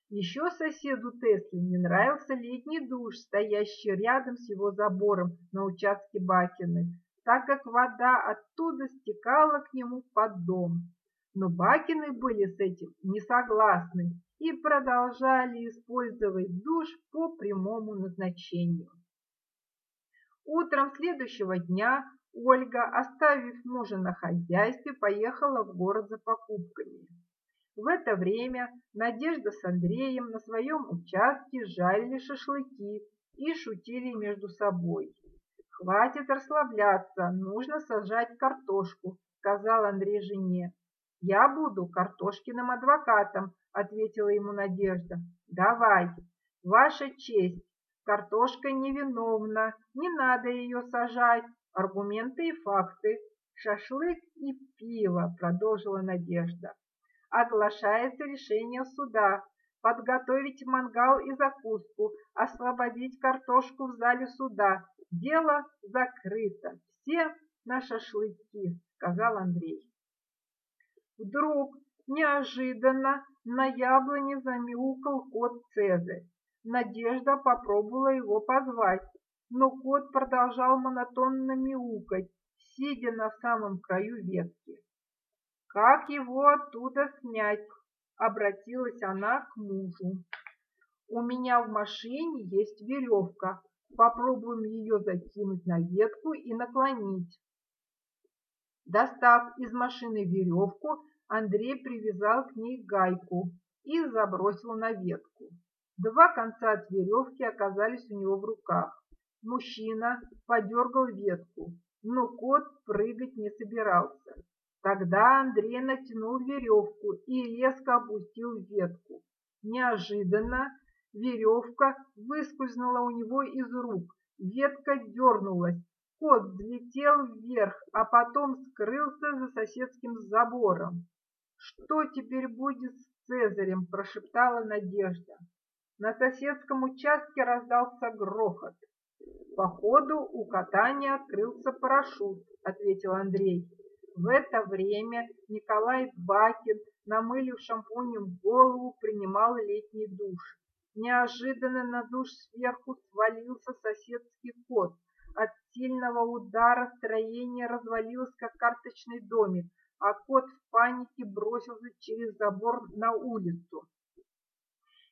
Еще соседу Тесли не нравился летний душ, стоящий рядом с его забором на участке Бакиных, так как вода оттуда стекала к нему под дом. Но Бакины были с этим не согласны и продолжали использовать душ по прямому назначению. Утром следующего дня Ольга, оставив мужа на хозяйстве, поехала в город за покупками. В это время Надежда с Андреем на своем участке жарили шашлыки и шутили между собой. «Хватит расслабляться, нужно сажать картошку», — сказал Андрей жене. «Я буду Картошкиным адвокатом», — ответила ему Надежда. «Давай, ваша честь, картошка невиновна, не надо ее сажать, аргументы и факты, шашлык и пиво», — продолжила Надежда. «Оглашается решение суда, подготовить мангал и закуску, освободить картошку в зале суда. Дело закрыто, все на шашлыки», — сказал Андрей. Вдруг, неожиданно, на яблоне замяукал кот Цезарь. Надежда попробовала его позвать, но кот продолжал монотонно мяукать, сидя на самом краю ветки. «Как его оттуда снять?» — обратилась она к мужу. «У меня в машине есть веревка. Попробуем ее закинуть на ветку и наклонить». Достав из машины веревку, Андрей привязал к ней гайку и забросил на ветку. Два конца от веревки оказались у него в руках. Мужчина подергал ветку, но кот прыгать не собирался. Тогда Андрей натянул веревку и резко опустил ветку. Неожиданно веревка выскользнула у него из рук, ветка дернулась, кот взлетел вверх, а потом скрылся за соседским забором. «Что теперь будет с Цезарем?» – прошептала Надежда. На соседском участке раздался грохот. «Походу, у кота не открылся парашют», – ответил Андрей. В это время Николай Бакин, намылив шампунем голову, принимал летний душ. Неожиданно на душ сверху свалился соседский кот. От сильного удара строение развалилось, как карточный домик, а кот в панике бросился через забор на улицу.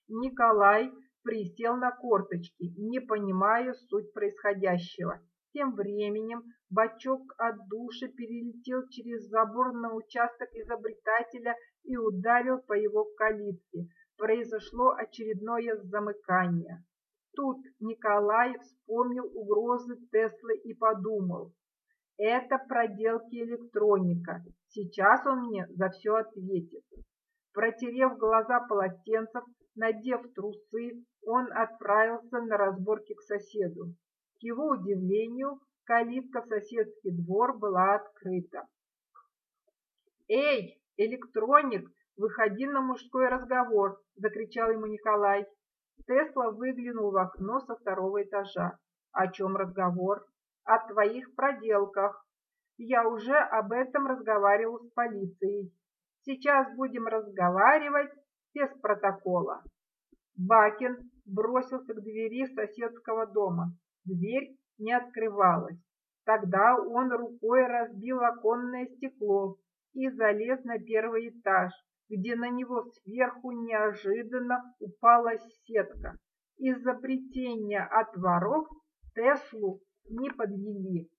Николай присел на корточки, не понимая суть происходящего. Тем временем бачок от души перелетел через забор на участок изобретателя и ударил по его калитке. Произошло очередное замыкание. Тут Николай вспомнил угрозы Теслы и подумал. Это проделки электроника. Сейчас он мне за все ответит. Протерев глаза полотенцем, надев трусы, он отправился на разборки к соседу. К его удивлению, калитка в соседский двор была открыта. «Эй, электроник, выходи на мужской разговор!» – закричал ему Николай. Тесла выглянул в окно со второго этажа. «О чем разговор?» «О твоих проделках. Я уже об этом разговаривал с полицией. Сейчас будем разговаривать без протокола». Бакин бросился к двери соседского дома. Дверь не открывалась. Тогда он рукой разбил оконное стекло и залез на первый этаж, где на него сверху неожиданно упала сетка. Из-за плетения от воров Теслу не подвели.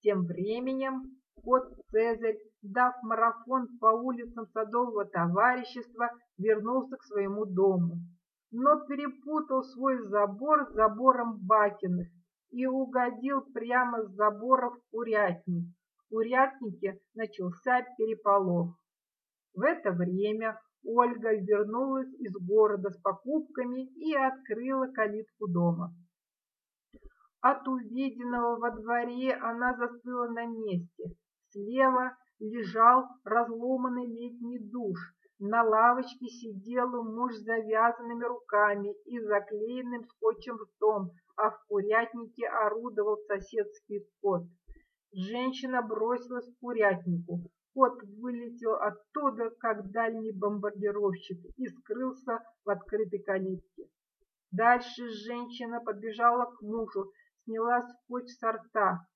Тем временем кот Цезарь, дав марафон по улицам садового товарищества, вернулся к своему дому но перепутал свой забор с забором Бакиных и угодил прямо с забора в курятник. В курятнике начался переполох. В это время Ольга вернулась из города с покупками и открыла калитку дома. От увиденного во дворе она застыла на месте. Слева лежал разломанный летний душ, на лавочке сидел муж с завязанными руками и заклеенным скотчем ртом, а в курятнике орудовал соседский кот. Женщина бросилась к курятнику. Кот вылетел оттуда, как дальний бомбардировщик, и скрылся в открытой калитке. Дальше женщина подбежала к мужу, сняла скотч с рта.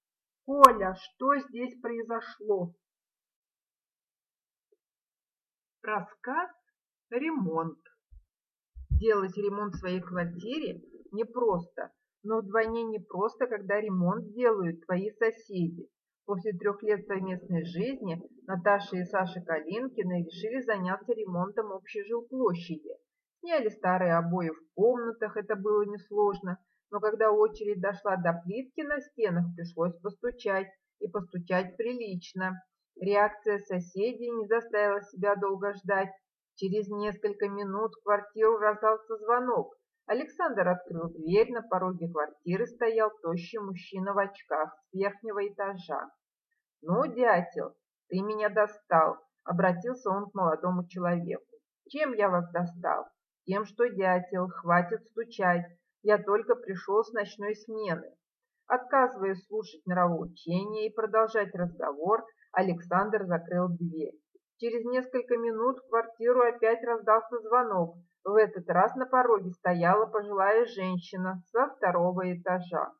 «Коля, что здесь произошло?» Рассказ «Ремонт». Делать ремонт в своей квартире непросто, но вдвойне непросто, когда ремонт делают твои соседи. После трех лет совместной жизни Наташа и Саша Калинкины решили заняться ремонтом общей жилплощади. Сняли старые обои в комнатах, это было несложно, но когда очередь дошла до плитки на стенах, пришлось постучать, и постучать прилично. Реакция соседей не заставила себя долго ждать. Через несколько минут в квартиру раздался звонок. Александр открыл дверь, на пороге квартиры стоял тощий мужчина в очках с верхнего этажа. «Ну, дятел, ты меня достал», — обратился он к молодому человеку. «Чем я вас достал?» «Тем, что дятел, хватит стучать. Я только пришел с ночной смены». Отказываясь слушать нравоучения и продолжать разговор, Александр закрыл дверь. Через несколько минут в квартиру опять раздался звонок. В этот раз на пороге стояла пожилая женщина со второго этажа.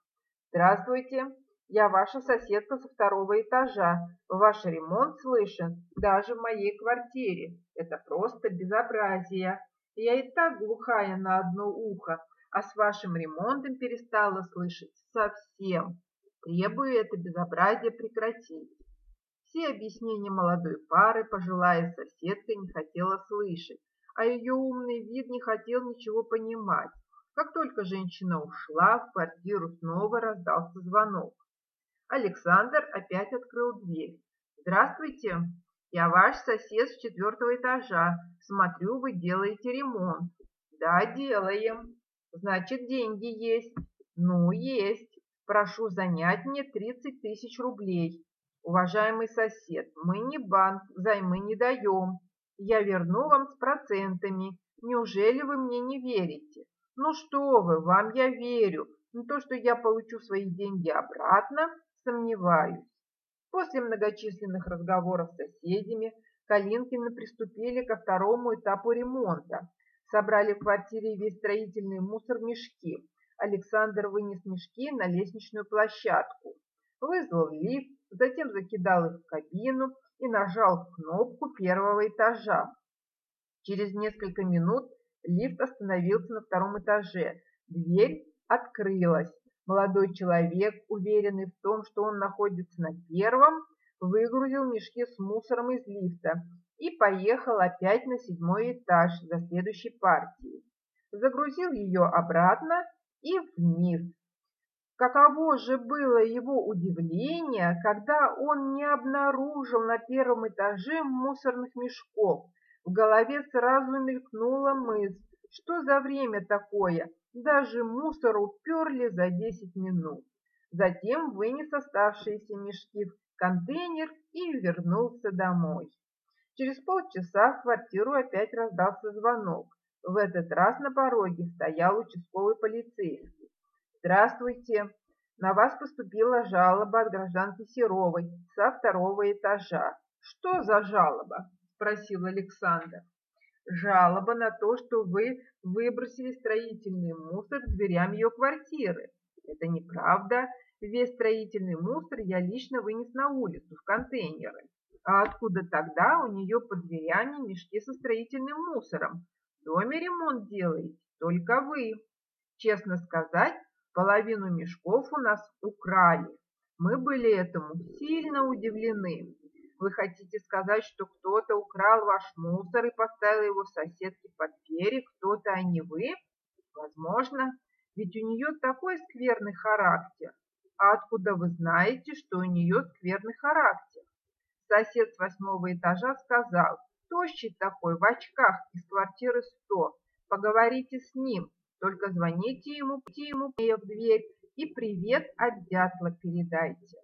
«Здравствуйте, я ваша соседка со второго этажа. Ваш ремонт слышен даже в моей квартире. Это просто безобразие. Я и так глухая на одно ухо, а с вашим ремонтом перестала слышать совсем. Требую это безобразие прекратить. Все объяснения молодой пары пожилая соседка не хотела слышать, а ее умный вид не хотел ничего понимать. Как только женщина ушла, в квартиру снова раздался звонок. Александр опять открыл дверь. «Здравствуйте, Я ваш сосед с четвертого этажа. Смотрю, вы делаете ремонт. Да, делаем. Значит, деньги есть. Ну, есть. Прошу занять мне 30 тысяч рублей. Уважаемый сосед, мы не банк, займы не даем. Я верну вам с процентами. Неужели вы мне не верите? Ну что вы, вам я верю. Но то, что я получу свои деньги обратно, сомневаюсь. После многочисленных разговоров с соседями Калинкины приступили ко второму этапу ремонта. Собрали в квартире весь строительный мусор в мешки. Александр вынес мешки на лестничную площадку. Вызвал лифт, затем закидал их в кабину и нажал кнопку первого этажа. Через несколько минут лифт остановился на втором этаже. Дверь открылась. Молодой человек, уверенный в том, что он находится на первом, выгрузил мешки с мусором из лифта и поехал опять на седьмой этаж за следующей партией. Загрузил ее обратно и вниз. Каково же было его удивление, когда он не обнаружил на первом этаже мусорных мешков. В голове сразу мелькнула мысль, что за время такое, даже мусор уперли за 10 минут. Затем вынес оставшиеся мешки в контейнер и вернулся домой. Через полчаса в квартиру опять раздался звонок. В этот раз на пороге стоял участковый полицейский. Здравствуйте. На вас поступила жалоба от гражданки Серовой со второго этажа. Что за жалоба? спросил Александр. Жалоба на то, что вы выбросили строительный мусор к дверям ее квартиры. Это неправда. Весь строительный мусор я лично вынес на улицу в контейнеры. А откуда тогда у нее под дверями мешки со строительным мусором? В доме ремонт делаете только вы. Честно сказать, Половину мешков у нас украли. Мы были этому сильно удивлены. Вы хотите сказать, что кто-то украл ваш мусор и поставил его соседке под дверь, кто-то, а не вы? Возможно, ведь у нее такой скверный характер. А откуда вы знаете, что у нее скверный характер? Сосед с восьмого этажа сказал, тощий такой, в очках, из квартиры 100. Поговорите с ним, только звоните ему, ему в дверь и привет от дятла передайте.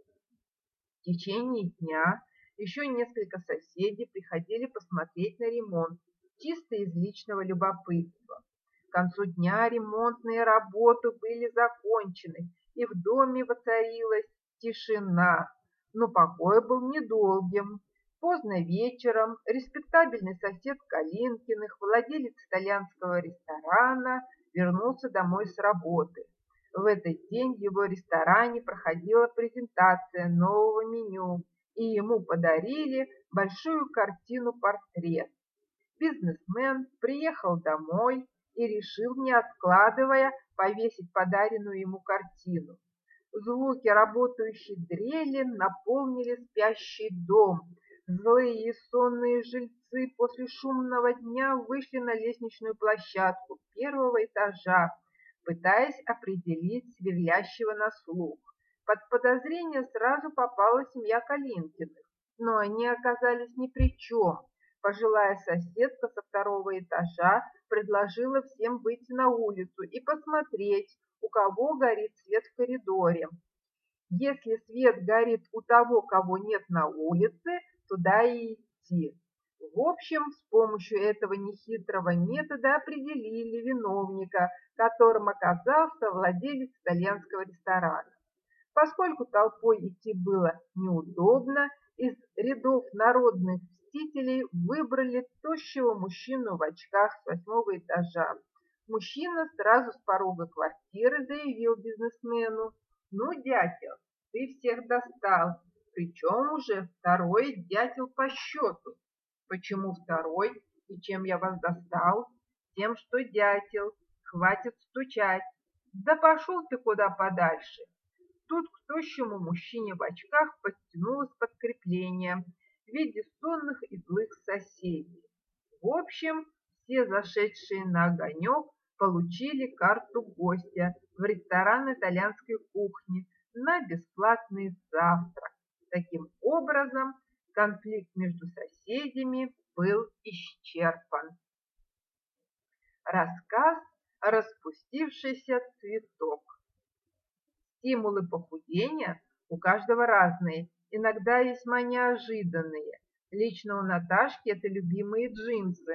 В течение дня еще несколько соседей приходили посмотреть на ремонт, чисто из личного любопытства. К концу дня ремонтные работы были закончены, и в доме воцарилась тишина. Но покой был недолгим. Поздно вечером респектабельный сосед Калинкиных, владелец итальянского ресторана, вернулся домой с работы. В этот день в его ресторане проходила презентация нового меню, и ему подарили большую картину-портрет. Бизнесмен приехал домой и решил, не откладывая, повесить подаренную ему картину. Звуки работающей дрели наполнили спящий дом. Злые и сонные жильцы после шумного дня вышли на лестничную площадку первого этажа, пытаясь определить сверлящего на слух. Под подозрение сразу попала семья Калинкиных, но они оказались ни при чем. Пожилая соседка со второго этажа предложила всем выйти на улицу и посмотреть, у кого горит свет в коридоре. Если свет горит у того, кого нет на улице, туда и идти. В общем, с помощью этого нехитрого метода определили виновника, которым оказался владелец итальянского ресторана. Поскольку толпой идти было неудобно, из рядов народных мстителей выбрали тощего мужчину в очках с восьмого этажа. Мужчина сразу с порога квартиры заявил бизнесмену, «Ну, дятел, ты всех достал, причем уже второй дятел по счету. Почему второй и чем я вас достал? Тем, что дятел, хватит стучать. Да пошел ты куда подальше. Тут к тощему мужчине в очках подтянулось подкрепление в виде сонных и злых соседей. В общем, все зашедшие на огонек получили карту гостя в ресторан итальянской кухни на бесплатный завтрак. Таким образом, конфликт между соседями был исчерпан. Рассказ «Распустившийся цветок». Стимулы похудения у каждого разные, иногда весьма неожиданные. Лично у Наташки это любимые джинсы.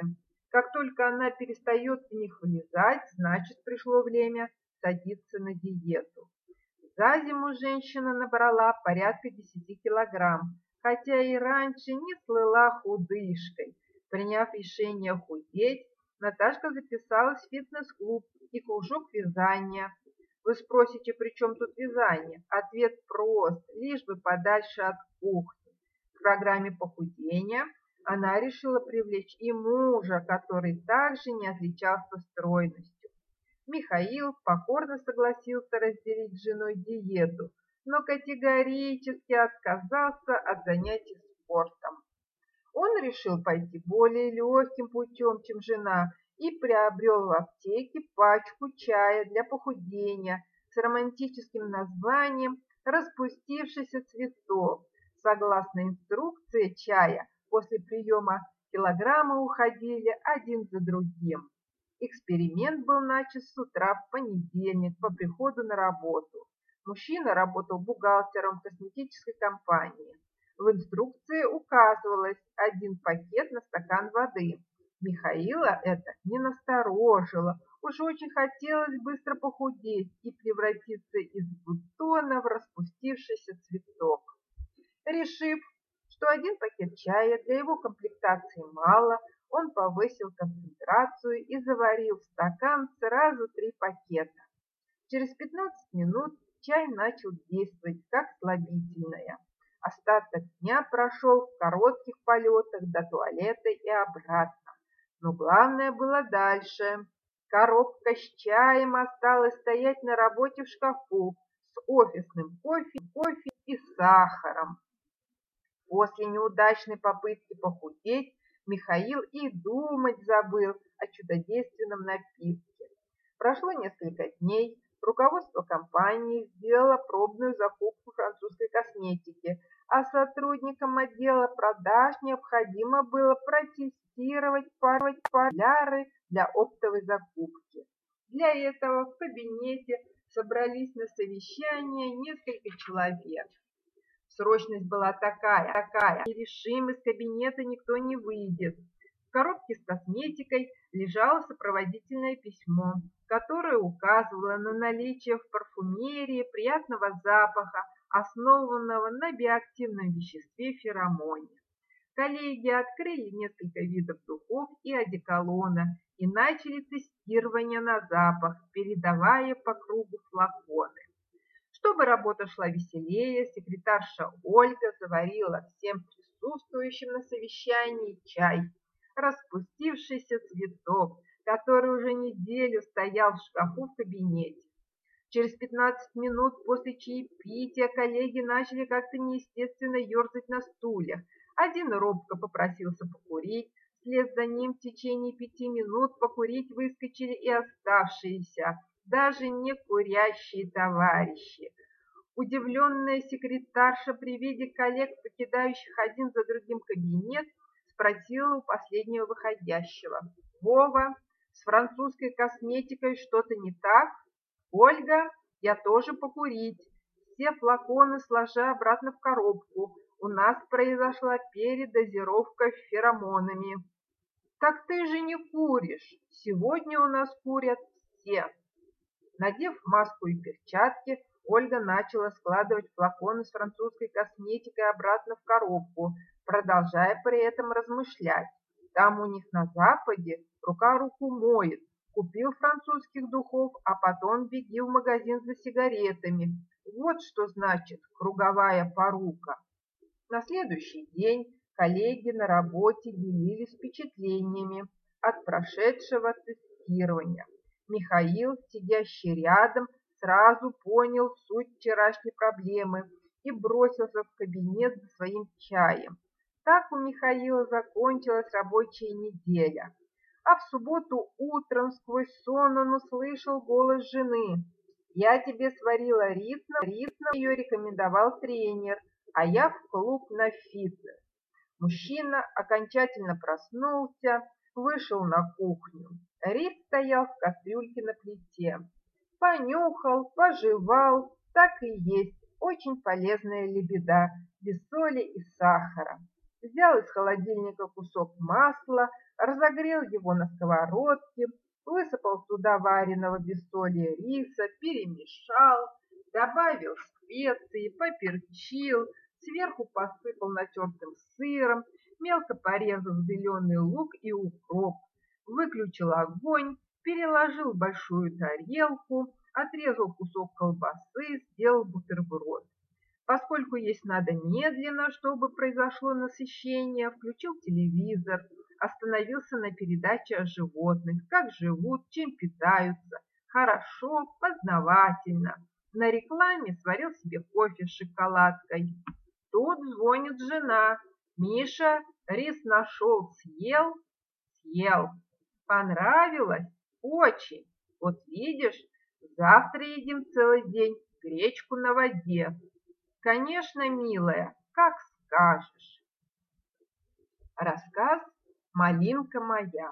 Как только она перестает в них влезать, значит пришло время садиться на диету. За зиму женщина набрала порядка 10 килограмм, хотя и раньше не слыла худышкой. Приняв решение худеть, Наташка записалась в фитнес-клуб и кружок вязания. Вы спросите, при чем тут вязание? Ответ прост, лишь бы подальше от кухни. В программе похудения она решила привлечь и мужа, который также не отличался стройностью. Михаил покорно согласился разделить с женой диету, но категорически отказался от занятий спортом. Он решил пойти более легким путем, чем жена, и приобрел в аптеке пачку чая для похудения с романтическим названием «Распустившийся цветок». Согласно инструкции чая, после приема килограммы уходили один за другим. Эксперимент был начат с утра в понедельник по приходу на работу. Мужчина работал бухгалтером косметической компании. В инструкции указывалось один пакет на стакан воды. Михаила это не насторожило. Уж очень хотелось быстро похудеть и превратиться из бутона в распустившийся цветок. Решив, что один пакет чая для его комплектации мало, он повысил концентрацию и заварил в стакан сразу три пакета. Через 15 минут чай начал действовать как слабительное. Остаток дня прошел в коротких полетах до туалета и обратно. Но главное было дальше. Коробка с чаем осталась стоять на работе в шкафу с офисным кофе, кофе и сахаром. После неудачной попытки похудеть Михаил и думать забыл о чудодейственном напитке. Прошло несколько дней, руководство компании сделало пробную закупку французской косметики, а сотрудникам отдела продаж необходимо было протестировать паровать парляры для оптовой закупки. Для этого в кабинете собрались на совещание несколько человек. Срочность была такая, такая, и решим из кабинета никто не выйдет. В коробке с косметикой лежало сопроводительное письмо, которое указывало на наличие в парфюмерии приятного запаха, основанного на биоактивном веществе феромоне. Коллеги открыли несколько видов духов и одеколона и начали тестирование на запах, передавая по кругу флаконы. Чтобы работа шла веселее, секретарша Ольга заварила всем присутствующим на совещании чай, распустившийся цветок, который уже неделю стоял в шкафу в кабинете. Через 15 минут после чаепития коллеги начали как-то неестественно ерзать на стульях. Один робко попросился покурить, вслед за ним в течение пяти минут покурить выскочили и оставшиеся, даже не курящие товарищи. Удивленная секретарша при виде коллег, покидающих один за другим кабинет, спросила у последнего выходящего. «Вова, с французской косметикой что-то не так?» «Ольга, я тоже покурить. Все флаконы сложа обратно в коробку. У нас произошла передозировка феромонами». «Так ты же не куришь. Сегодня у нас курят все». Надев маску и перчатки, Ольга начала складывать флаконы с французской косметикой обратно в коробку, продолжая при этом размышлять. Там у них на западе рука руку моет. Купил французских духов, а потом беги в магазин за сигаретами. Вот что значит круговая порука. На следующий день коллеги на работе делились впечатлениями от прошедшего тестирования. Михаил, сидящий рядом, сразу понял суть вчерашней проблемы и бросился в кабинет за своим чаем. Так у Михаила закончилась рабочая неделя. А в субботу утром сквозь сон он услышал голос жены. «Я тебе сварила ритно, ритно ее рекомендовал тренер, а я в клуб на фитнес». Мужчина окончательно проснулся, вышел на кухню. Рис стоял в кастрюльке на плите. Понюхал, пожевал, так и есть, очень полезная лебеда, без соли и сахара. Взял из холодильника кусок масла, разогрел его на сковородке, высыпал туда вареного без соли риса, перемешал, добавил специи, поперчил, сверху посыпал натертым сыром, мелко порезал зеленый лук и укроп, выключил огонь, переложил большую тарелку, отрезал кусок колбасы, сделал бутерброд. Поскольку есть надо медленно, чтобы произошло насыщение, включил телевизор, остановился на передаче о животных, как живут, чем питаются. Хорошо, познавательно. На рекламе сварил себе кофе с шоколадкой. Тут звонит жена. Миша, рис нашел, съел? Съел. Понравилось? Очень. Вот видишь, завтра едим целый день гречку на воде. Конечно, милая, как скажешь. Рассказ Малинка моя.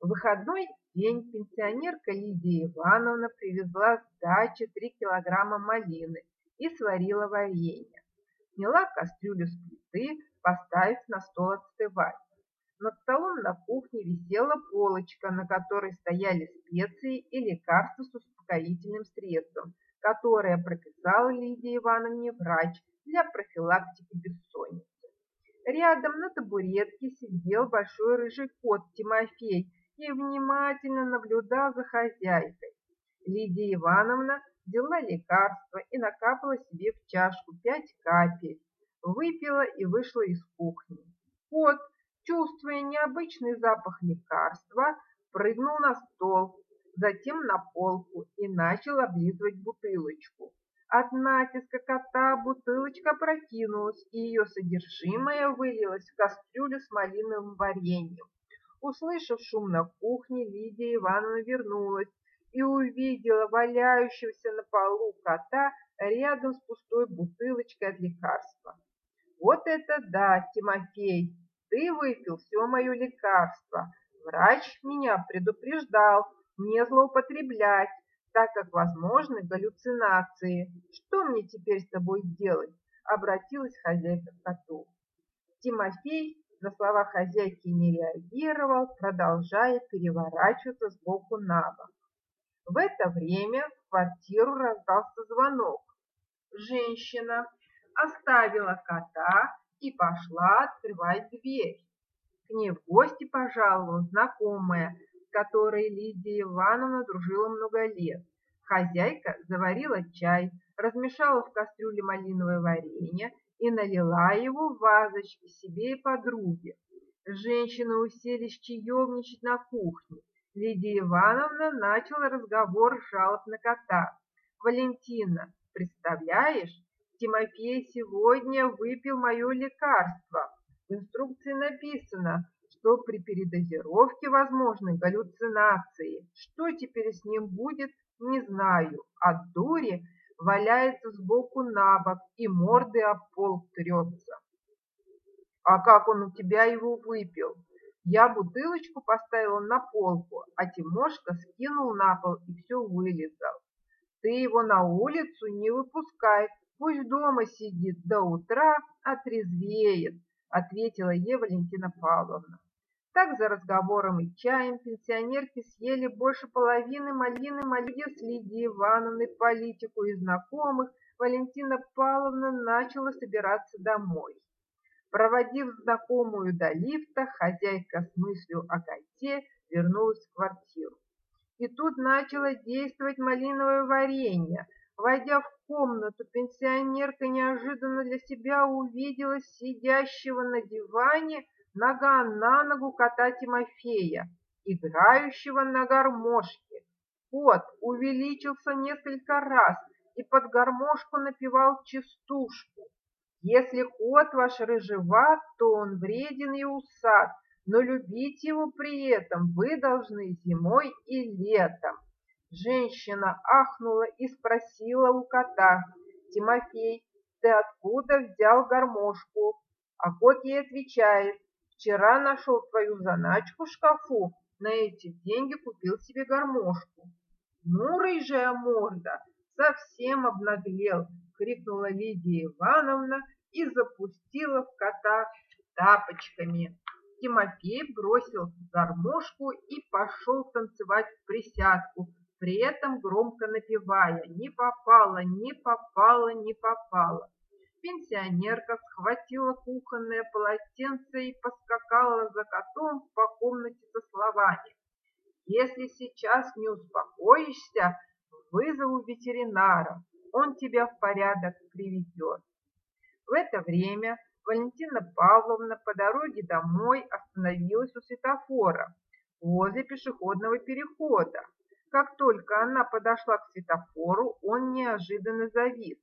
В выходной день пенсионерка Лидия Ивановна привезла с дачи три килограмма малины и сварила варенье. Сняла кастрюлю с плиты, поставив на стол остывать. Над столом на кухне висела полочка, на которой стояли специи и лекарства с успокоительным средством, которое прописала Лидия Ивановне врач для профилактики бессонницы. Рядом на табуретке сидел большой рыжий кот Тимофей и внимательно наблюдал за хозяйкой. Лидия Ивановна взяла лекарство и накапала себе в чашку пять капель, выпила и вышла из кухни. Кот, чувствуя необычный запах лекарства, прыгнул на стол, затем на полку и начал облизывать бутылочку. От натиска кота бутылочка прокинулась, и ее содержимое вылилось в кастрюлю с малиновым вареньем. Услышав шум на кухне, Лидия Ивановна вернулась и увидела валяющегося на полу кота рядом с пустой бутылочкой от лекарства. «Вот это да, Тимофей! Ты выпил все мое лекарство. Врач меня предупреждал не злоупотреблять, так как возможны галлюцинации. Что мне теперь с тобой делать? Обратилась хозяйка к коту. Тимофей на слова хозяйки не реагировал, продолжая переворачиваться с боку на бок. В это время в квартиру раздался звонок. Женщина оставила кота и пошла открывать дверь. К ней в гости пожаловала знакомая, которой Лидия Ивановна дружила много лет. Хозяйка заварила чай, размешала в кастрюле малиновое варенье и налила его в вазочки себе и подруге. Женщины уселись чаевничать на кухне. Лидия Ивановна начала разговор жалоб на кота. «Валентина, представляешь, Тимофей сегодня выпил мое лекарство. В инструкции написано, что при передозировке возможны галлюцинации. Что теперь с ним будет, не знаю. От дури валяется сбоку на бок и мордой об пол трется. А как он у тебя его выпил? Я бутылочку поставил на полку, а Тимошка скинул на пол и все вылезал. Ты его на улицу не выпускай, пусть дома сидит до утра, отрезвеет, ответила Валентина Павловна. Так за разговором и чаем пенсионерки съели больше половины малины малины с Лидией Ивановной, политику и знакомых. Валентина Павловна начала собираться домой. Проводив знакомую до лифта, хозяйка с мыслью о коте вернулась в квартиру. И тут начало действовать малиновое варенье. Войдя в комнату, пенсионерка неожиданно для себя увидела сидящего на диване нога на ногу кота Тимофея, играющего на гармошке. Кот увеличился несколько раз и под гармошку напевал частушку. Если кот ваш рыжеват, то он вреден и усат, но любить его при этом вы должны зимой и летом. Женщина ахнула и спросила у кота, «Тимофей, ты откуда взял гармошку?» А кот ей отвечает, вчера нашел твою заначку в шкафу, на эти деньги купил себе гармошку. Ну, рыжая морда, совсем обнаглел, крикнула Лидия Ивановна и запустила в кота тапочками. Тимофей бросил гармошку и пошел танцевать в присядку, при этом громко напевая «Не попало, не попало, не попало». Пенсионерка схватила кухонное полотенце и поскакала за котом по комнате со словами «Если сейчас не успокоишься, вызову ветеринара, он тебя в порядок приведет». В это время Валентина Павловна по дороге домой остановилась у светофора возле пешеходного перехода. Как только она подошла к светофору, он неожиданно завис,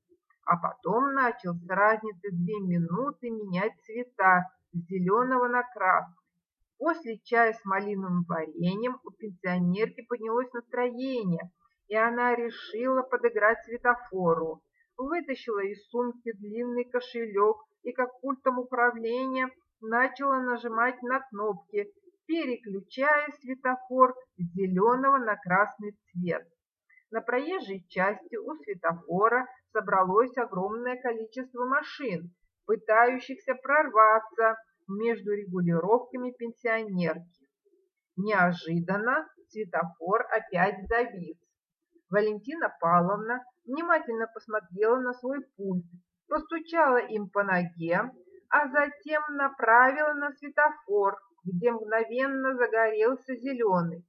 а потом начал с разницы две минуты менять цвета с зеленого на красный. После чая с малиновым вареньем у пенсионерки поднялось настроение, и она решила подыграть светофору. Вытащила из сумки длинный кошелек и как пультом управления начала нажимать на кнопки, переключая светофор с зеленого на красный цвет. На проезжей части у светофора собралось огромное количество машин, пытающихся прорваться между регулировками пенсионерки. Неожиданно светофор опять завис. Валентина Павловна внимательно посмотрела на свой пульт постучала им по ноге, а затем направила на светофор, где мгновенно загорелся зеленый.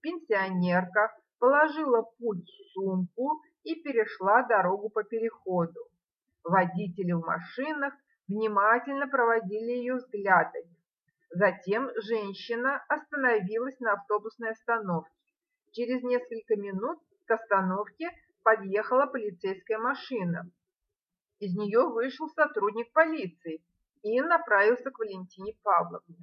Пенсионерка положила пульт в сумку и перешла дорогу по переходу. Водители в машинах внимательно проводили ее взглядами. Затем женщина остановилась на автобусной остановке. Через несколько минут к остановке подъехала полицейская машина. Из нее вышел сотрудник полиции и направился к Валентине Павловне.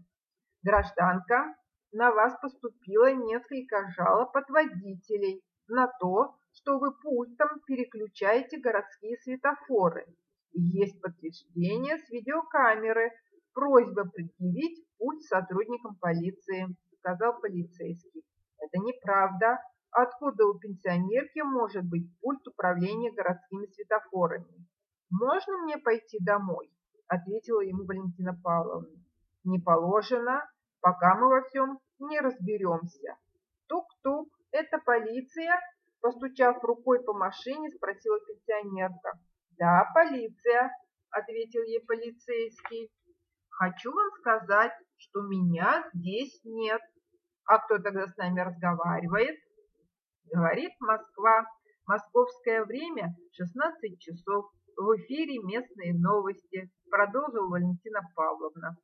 Гражданка, на вас поступило несколько жалоб от водителей на то, что вы пультом переключаете городские светофоры. Есть подтверждение с видеокамеры. Просьба предъявить пульт сотрудникам полиции, сказал полицейский. Это неправда. Откуда у пенсионерки может быть пульт управления городскими светофорами? «Можно мне пойти домой?» – ответила ему Валентина Павловна. «Не положено, пока мы во всем не разберемся». «Тук-тук, это полиция?» – постучав рукой по машине, спросила пенсионерка. «Да, полиция», – ответил ей полицейский. «Хочу вам сказать, что меня здесь нет. А кто тогда с нами разговаривает?» Говорит Москва. Московское время 16 часов. В эфире местные новости, продолжила Валентина Павловна.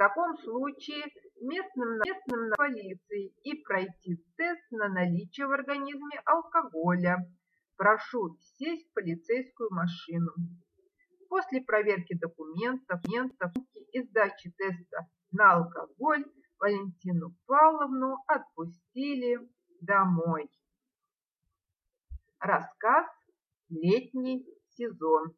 В таком случае местным, местным полиции и пройти тест на наличие в организме алкоголя. Прошу сесть в полицейскую машину. После проверки документов, документов и сдачи теста на алкоголь Валентину Павловну отпустили домой. Рассказ «Летний сезон.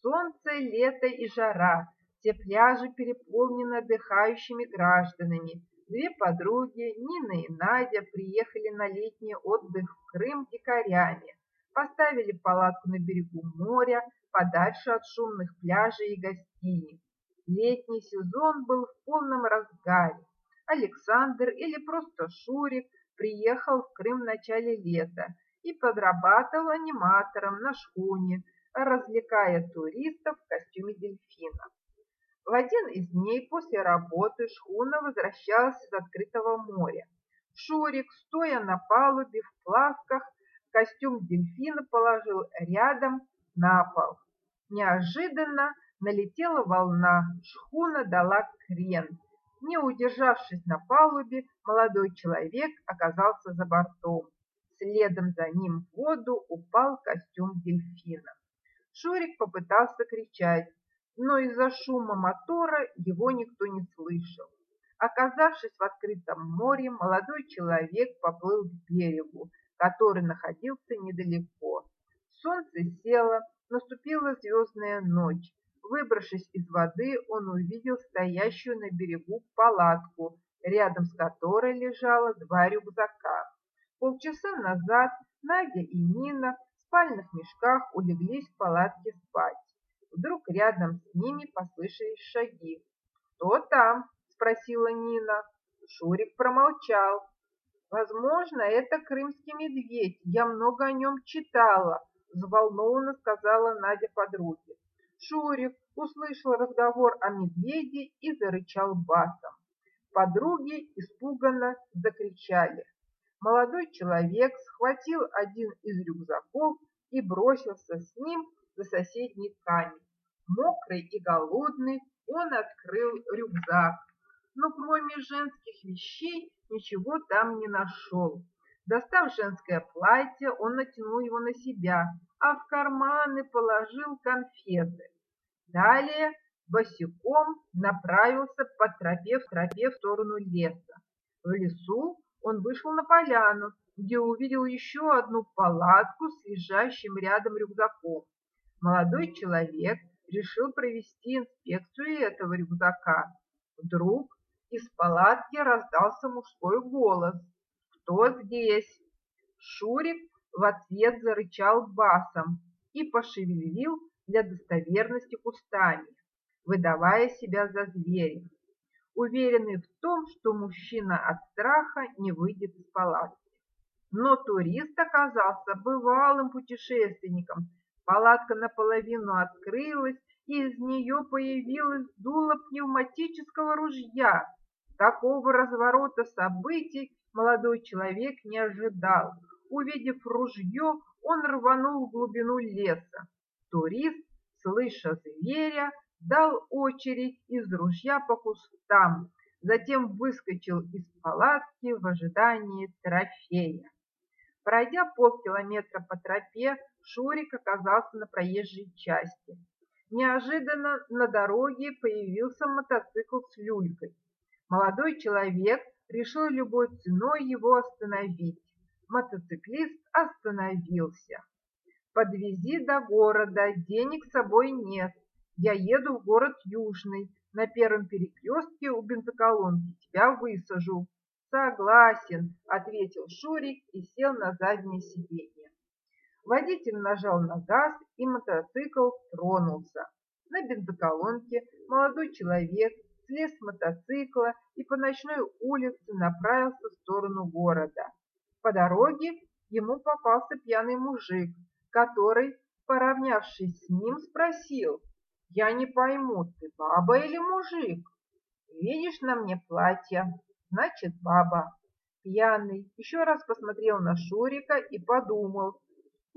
Солнце, лето и жара. Все пляжи переполнены отдыхающими гражданами. Две подруги, Нина и Надя, приехали на летний отдых в Крым дикарями. Поставили палатку на берегу моря, подальше от шумных пляжей и гостиниц. Летний сезон был в полном разгаре. Александр или просто Шурик приехал в Крым в начале лета и подрабатывал аниматором на шхуне, развлекая туристов в костюме дельфина. В один из дней после работы шхуна возвращалась из открытого моря. Шурик, стоя на палубе в плавках, костюм дельфина положил рядом на пол. Неожиданно налетела волна, шхуна дала крен. Не удержавшись на палубе, молодой человек оказался за бортом. Следом за ним в воду упал костюм дельфина. Шурик попытался кричать, но из-за шума мотора его никто не слышал. Оказавшись в открытом море, молодой человек поплыл к берегу, который находился недалеко. Солнце село, наступила звездная ночь. Выбравшись из воды, он увидел стоящую на берегу палатку, рядом с которой лежало два рюкзака. Полчаса назад Надя и Нина в спальных мешках улеглись в палатке спать. Вдруг рядом с ними послышались шаги. «Кто там?» – спросила Нина. Шурик промолчал. «Возможно, это крымский медведь. Я много о нем читала», – взволнованно сказала Надя подруге. Шурик услышал разговор о медведе и зарычал басом. Подруги испуганно закричали. Молодой человек схватил один из рюкзаков и бросился с ним за соседний камень. Мокрый и голодный он открыл рюкзак, но кроме женских вещей ничего там не нашел. Достав женское платье, он натянул его на себя, а в карманы положил конфеты. Далее босиком направился по тропе в тропе в сторону леса. В лесу он вышел на поляну, где увидел еще одну палатку с лежащим рядом рюкзаком. Молодой человек решил провести инспекцию этого рюкзака. Вдруг из палатки раздался мужской голос. «Кто здесь?» Шурик в ответ зарычал басом и пошевелил для достоверности кустами, выдавая себя за зверя, уверенный в том, что мужчина от страха не выйдет из палатки. Но турист оказался бывалым путешественником. Палатка наполовину открылась, и из нее появилось дуло пневматического ружья. Такого разворота событий молодой человек не ожидал. Увидев ружье, он рванул в глубину леса. Турист, слыша зверя, дал очередь из ружья по кустам, затем выскочил из палатки в ожидании трофея. Пройдя полкилометра по тропе, Шурик оказался на проезжей части. Неожиданно на дороге появился мотоцикл с люлькой. Молодой человек решил любой ценой его остановить. Мотоциклист остановился. Подвези до города, денег с собой нет. Я еду в город Южный. На первом перекрестке у бензоколонки тебя высажу. Согласен, ответил Шурик и сел на заднее сиденье. Водитель нажал на газ, и мотоцикл тронулся. На бензоколонке молодой человек слез с мотоцикла и по ночной улице направился в сторону города. По дороге ему попался пьяный мужик, который, поравнявшись с ним, спросил, «Я не пойму, ты баба или мужик? Видишь на мне платье? Значит, баба». Пьяный еще раз посмотрел на Шурика и подумал,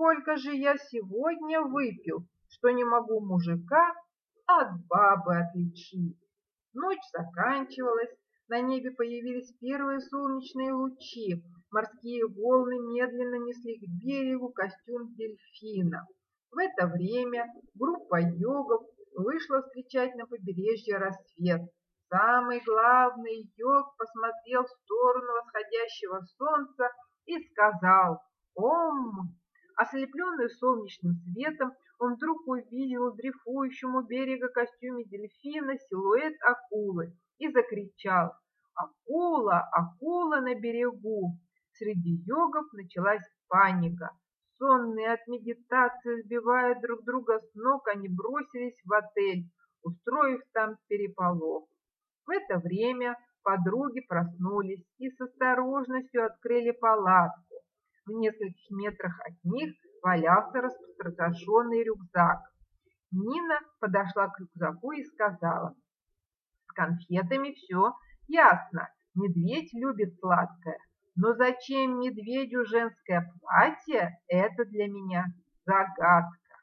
сколько же я сегодня выпил, что не могу мужика от бабы отличить. Ночь заканчивалась, на небе появились первые солнечные лучи, Морские волны медленно несли к берегу костюм дельфина. В это время группа йогов вышла встречать на побережье рассвет. Самый главный йог посмотрел в сторону восходящего солнца и сказал «Ом!». Ослепленный солнечным светом, он вдруг увидел в дрейфующем у берега костюме дельфина силуэт акулы и закричал «Акула! Акула на берегу!». Среди йогов началась паника. Сонные от медитации, сбивая друг друга с ног, они бросились в отель, устроив там переполох. В это время подруги проснулись и с осторожностью открыли палатку. В нескольких метрах от них валялся распространенный рюкзак. Нина подошла к рюкзаку и сказала, «С конфетами все ясно, медведь любит сладкое. Но зачем медведю женское платье, это для меня загадка.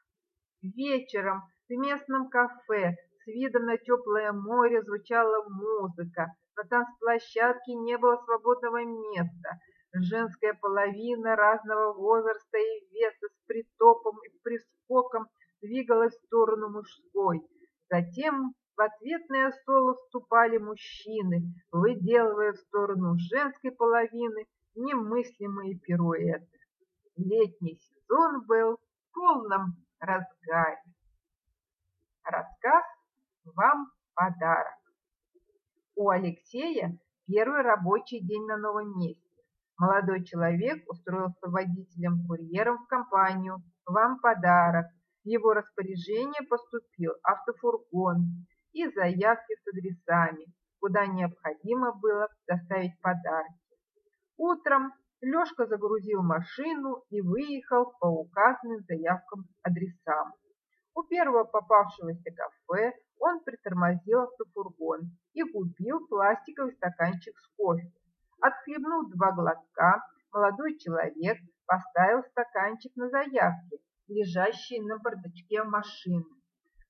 Вечером в местном кафе с видом на теплое море звучала музыка. На танцплощадке не было свободного места. Женская половина разного возраста и веса с притопом и прискоком двигалась в сторону мужской. Затем в ответное соло вступали мужчины, выделывая в сторону женской половины немыслимые пируэты. Летний сезон был в полном разгаре. Рассказ «Вам подарок». У Алексея первый рабочий день на новом месте. Молодой человек устроился водителем-курьером в компанию «Вам подарок». В его распоряжение поступил автофургон и заявки с адресами, куда необходимо было доставить подарки. Утром Лёшка загрузил машину и выехал по указанным заявкам адресам. У первого попавшегося кафе он притормозил автофургон и купил пластиковый стаканчик с кофе. Отхлебнув два глотка, молодой человек поставил стаканчик на заявке, лежащие на бардачке машины.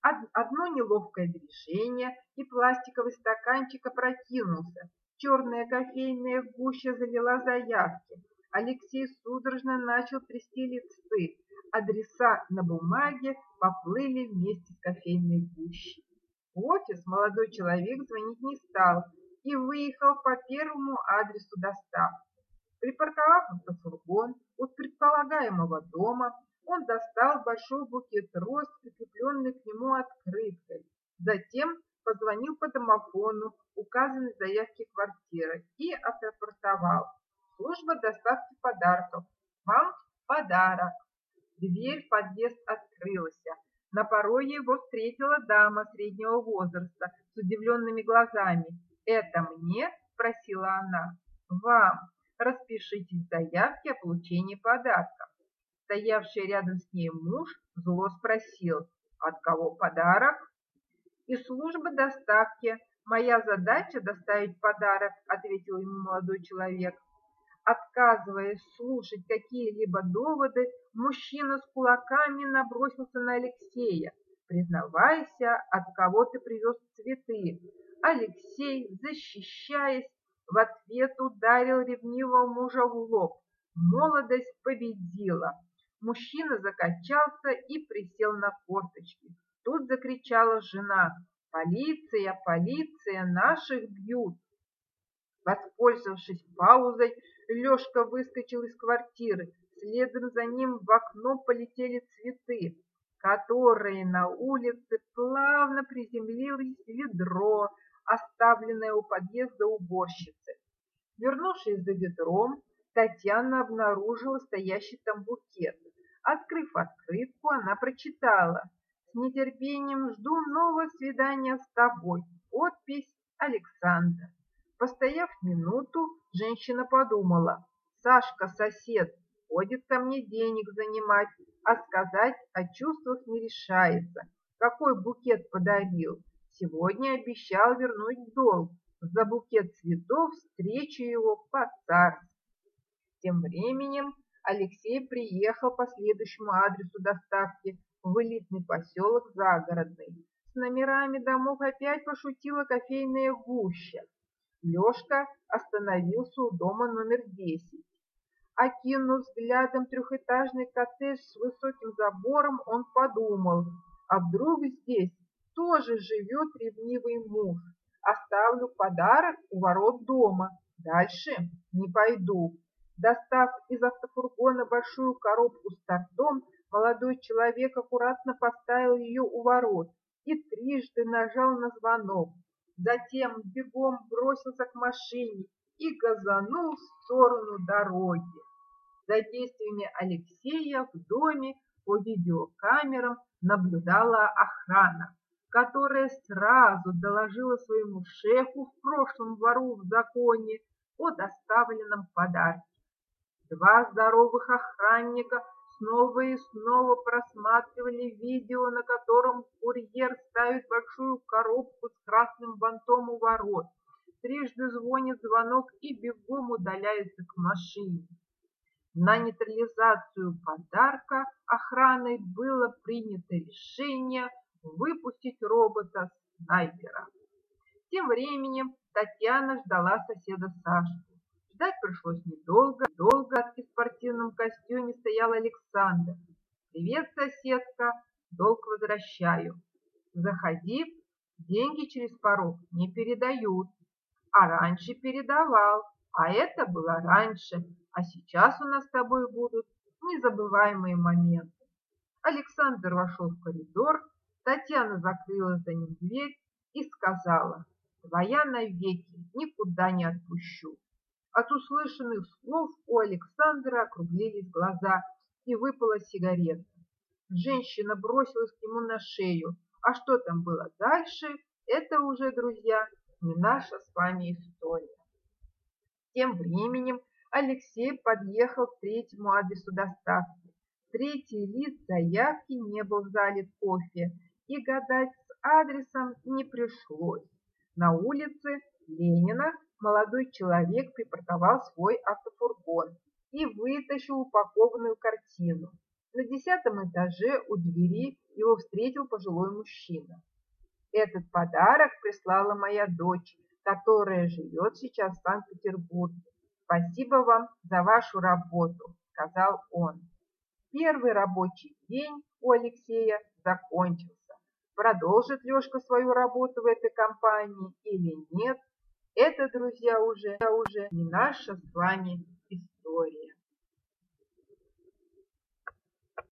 Одно неловкое движение, и пластиковый стаканчик опрокинулся. Черная кофейная гуща залила заявки. Алексей судорожно начал трясти листы. Адреса на бумаге поплыли вместе с кофейной гущей. В офис молодой человек звонить не стал и выехал по первому адресу доставки. Припарковав автофургон у предполагаемого дома, он достал большой букет роз, прикрепленный к нему открыткой. Затем позвонил по домофону указанной заявки квартиры и отрапортовал. Служба доставки подарков. Вам подарок. Дверь в подъезд открылась. На пороге его встретила дама среднего возраста с удивленными глазами. «Это мне?» – спросила она. «Вам. Распишитесь в заявке о получении подарка». Стоявший рядом с ней муж зло спросил, «От кого подарок?» «Из службы доставки. Моя задача – доставить подарок», – ответил ему молодой человек. Отказываясь слушать какие-либо доводы, мужчина с кулаками набросился на Алексея. «Признавайся, от кого ты привез цветы?» Алексей, защищаясь, в ответ ударил ревнивого мужа в лоб. Молодость победила. Мужчина закачался и присел на корточки. Тут закричала жена. «Полиция, полиция, наших бьют!» Воспользовавшись паузой, Лёшка выскочил из квартиры. Следом за ним в окно полетели цветы, которые на улице плавно приземлилось ведро, оставленное у подъезда уборщицы. Вернувшись за ведром, Татьяна обнаружила стоящий там букет. Открыв открытку, она прочитала «С нетерпением жду нового свидания с тобой. Подпись Александр». Постояв минуту, женщина подумала, Сашка, сосед, ходит ко мне денег занимать, а сказать о чувствах не решается. Какой букет подарил? Сегодня обещал вернуть долг. За букет цветов встречу его по-царски. Тем временем Алексей приехал по следующему адресу доставки в элитный поселок Загородный. С номерами домов опять пошутила кофейная гуща. Лёшка остановился у дома номер десять. Окинув взглядом трехэтажный коттедж с высоким забором, он подумал, а вдруг здесь тоже живет ревнивый муж. Оставлю подарок у ворот дома. Дальше не пойду. Достав из автофургона большую коробку с тортом, молодой человек аккуратно поставил ее у ворот и трижды нажал на звонок. Затем бегом бросился к машине и газанул в сторону дороги. За действиями Алексея в доме по видеокамерам наблюдала охрана, которая сразу доложила своему шефу в прошлом вору в законе о доставленном подарке. Два здоровых охранника снова и снова просматривали видео, на котором курьер ставит большую коробку с красным бантом у ворот. Трижды звонит звонок и бегом удаляется к машине. На нейтрализацию подарка охраной было принято решение выпустить робота-снайпера. Тем временем Татьяна ждала соседа Сашку. Ждать пришлось недолго. Долго в спортивном костюме стоял Александр. «Привет, соседка, долг возвращаю. Заходи, деньги через порог не передают. А раньше передавал, а это было раньше, а сейчас у нас с тобой будут незабываемые моменты». Александр вошел в коридор, Татьяна закрыла за ним дверь и сказала, «Твоя навеки, никуда не отпущу». От услышанных слов у Александра округлились глаза и выпала сигарета. Женщина бросилась к нему на шею, а что там было дальше, это уже, друзья, не наша с вами история. Тем временем Алексей подъехал к третьему адресу доставки. Третий лист заявки не был залит кофе, и гадать с адресом не пришлось. На улице Ленина молодой человек припарковал свой автофургон и вытащил упакованную картину. На десятом этаже у двери его встретил пожилой мужчина. Этот подарок прислала моя дочь, которая живет сейчас в Санкт-Петербурге. Спасибо вам за вашу работу, сказал он. Первый рабочий день у Алексея закончился. Продолжит Лешка свою работу в этой компании или нет, это, друзья, уже, уже не наша с вами история.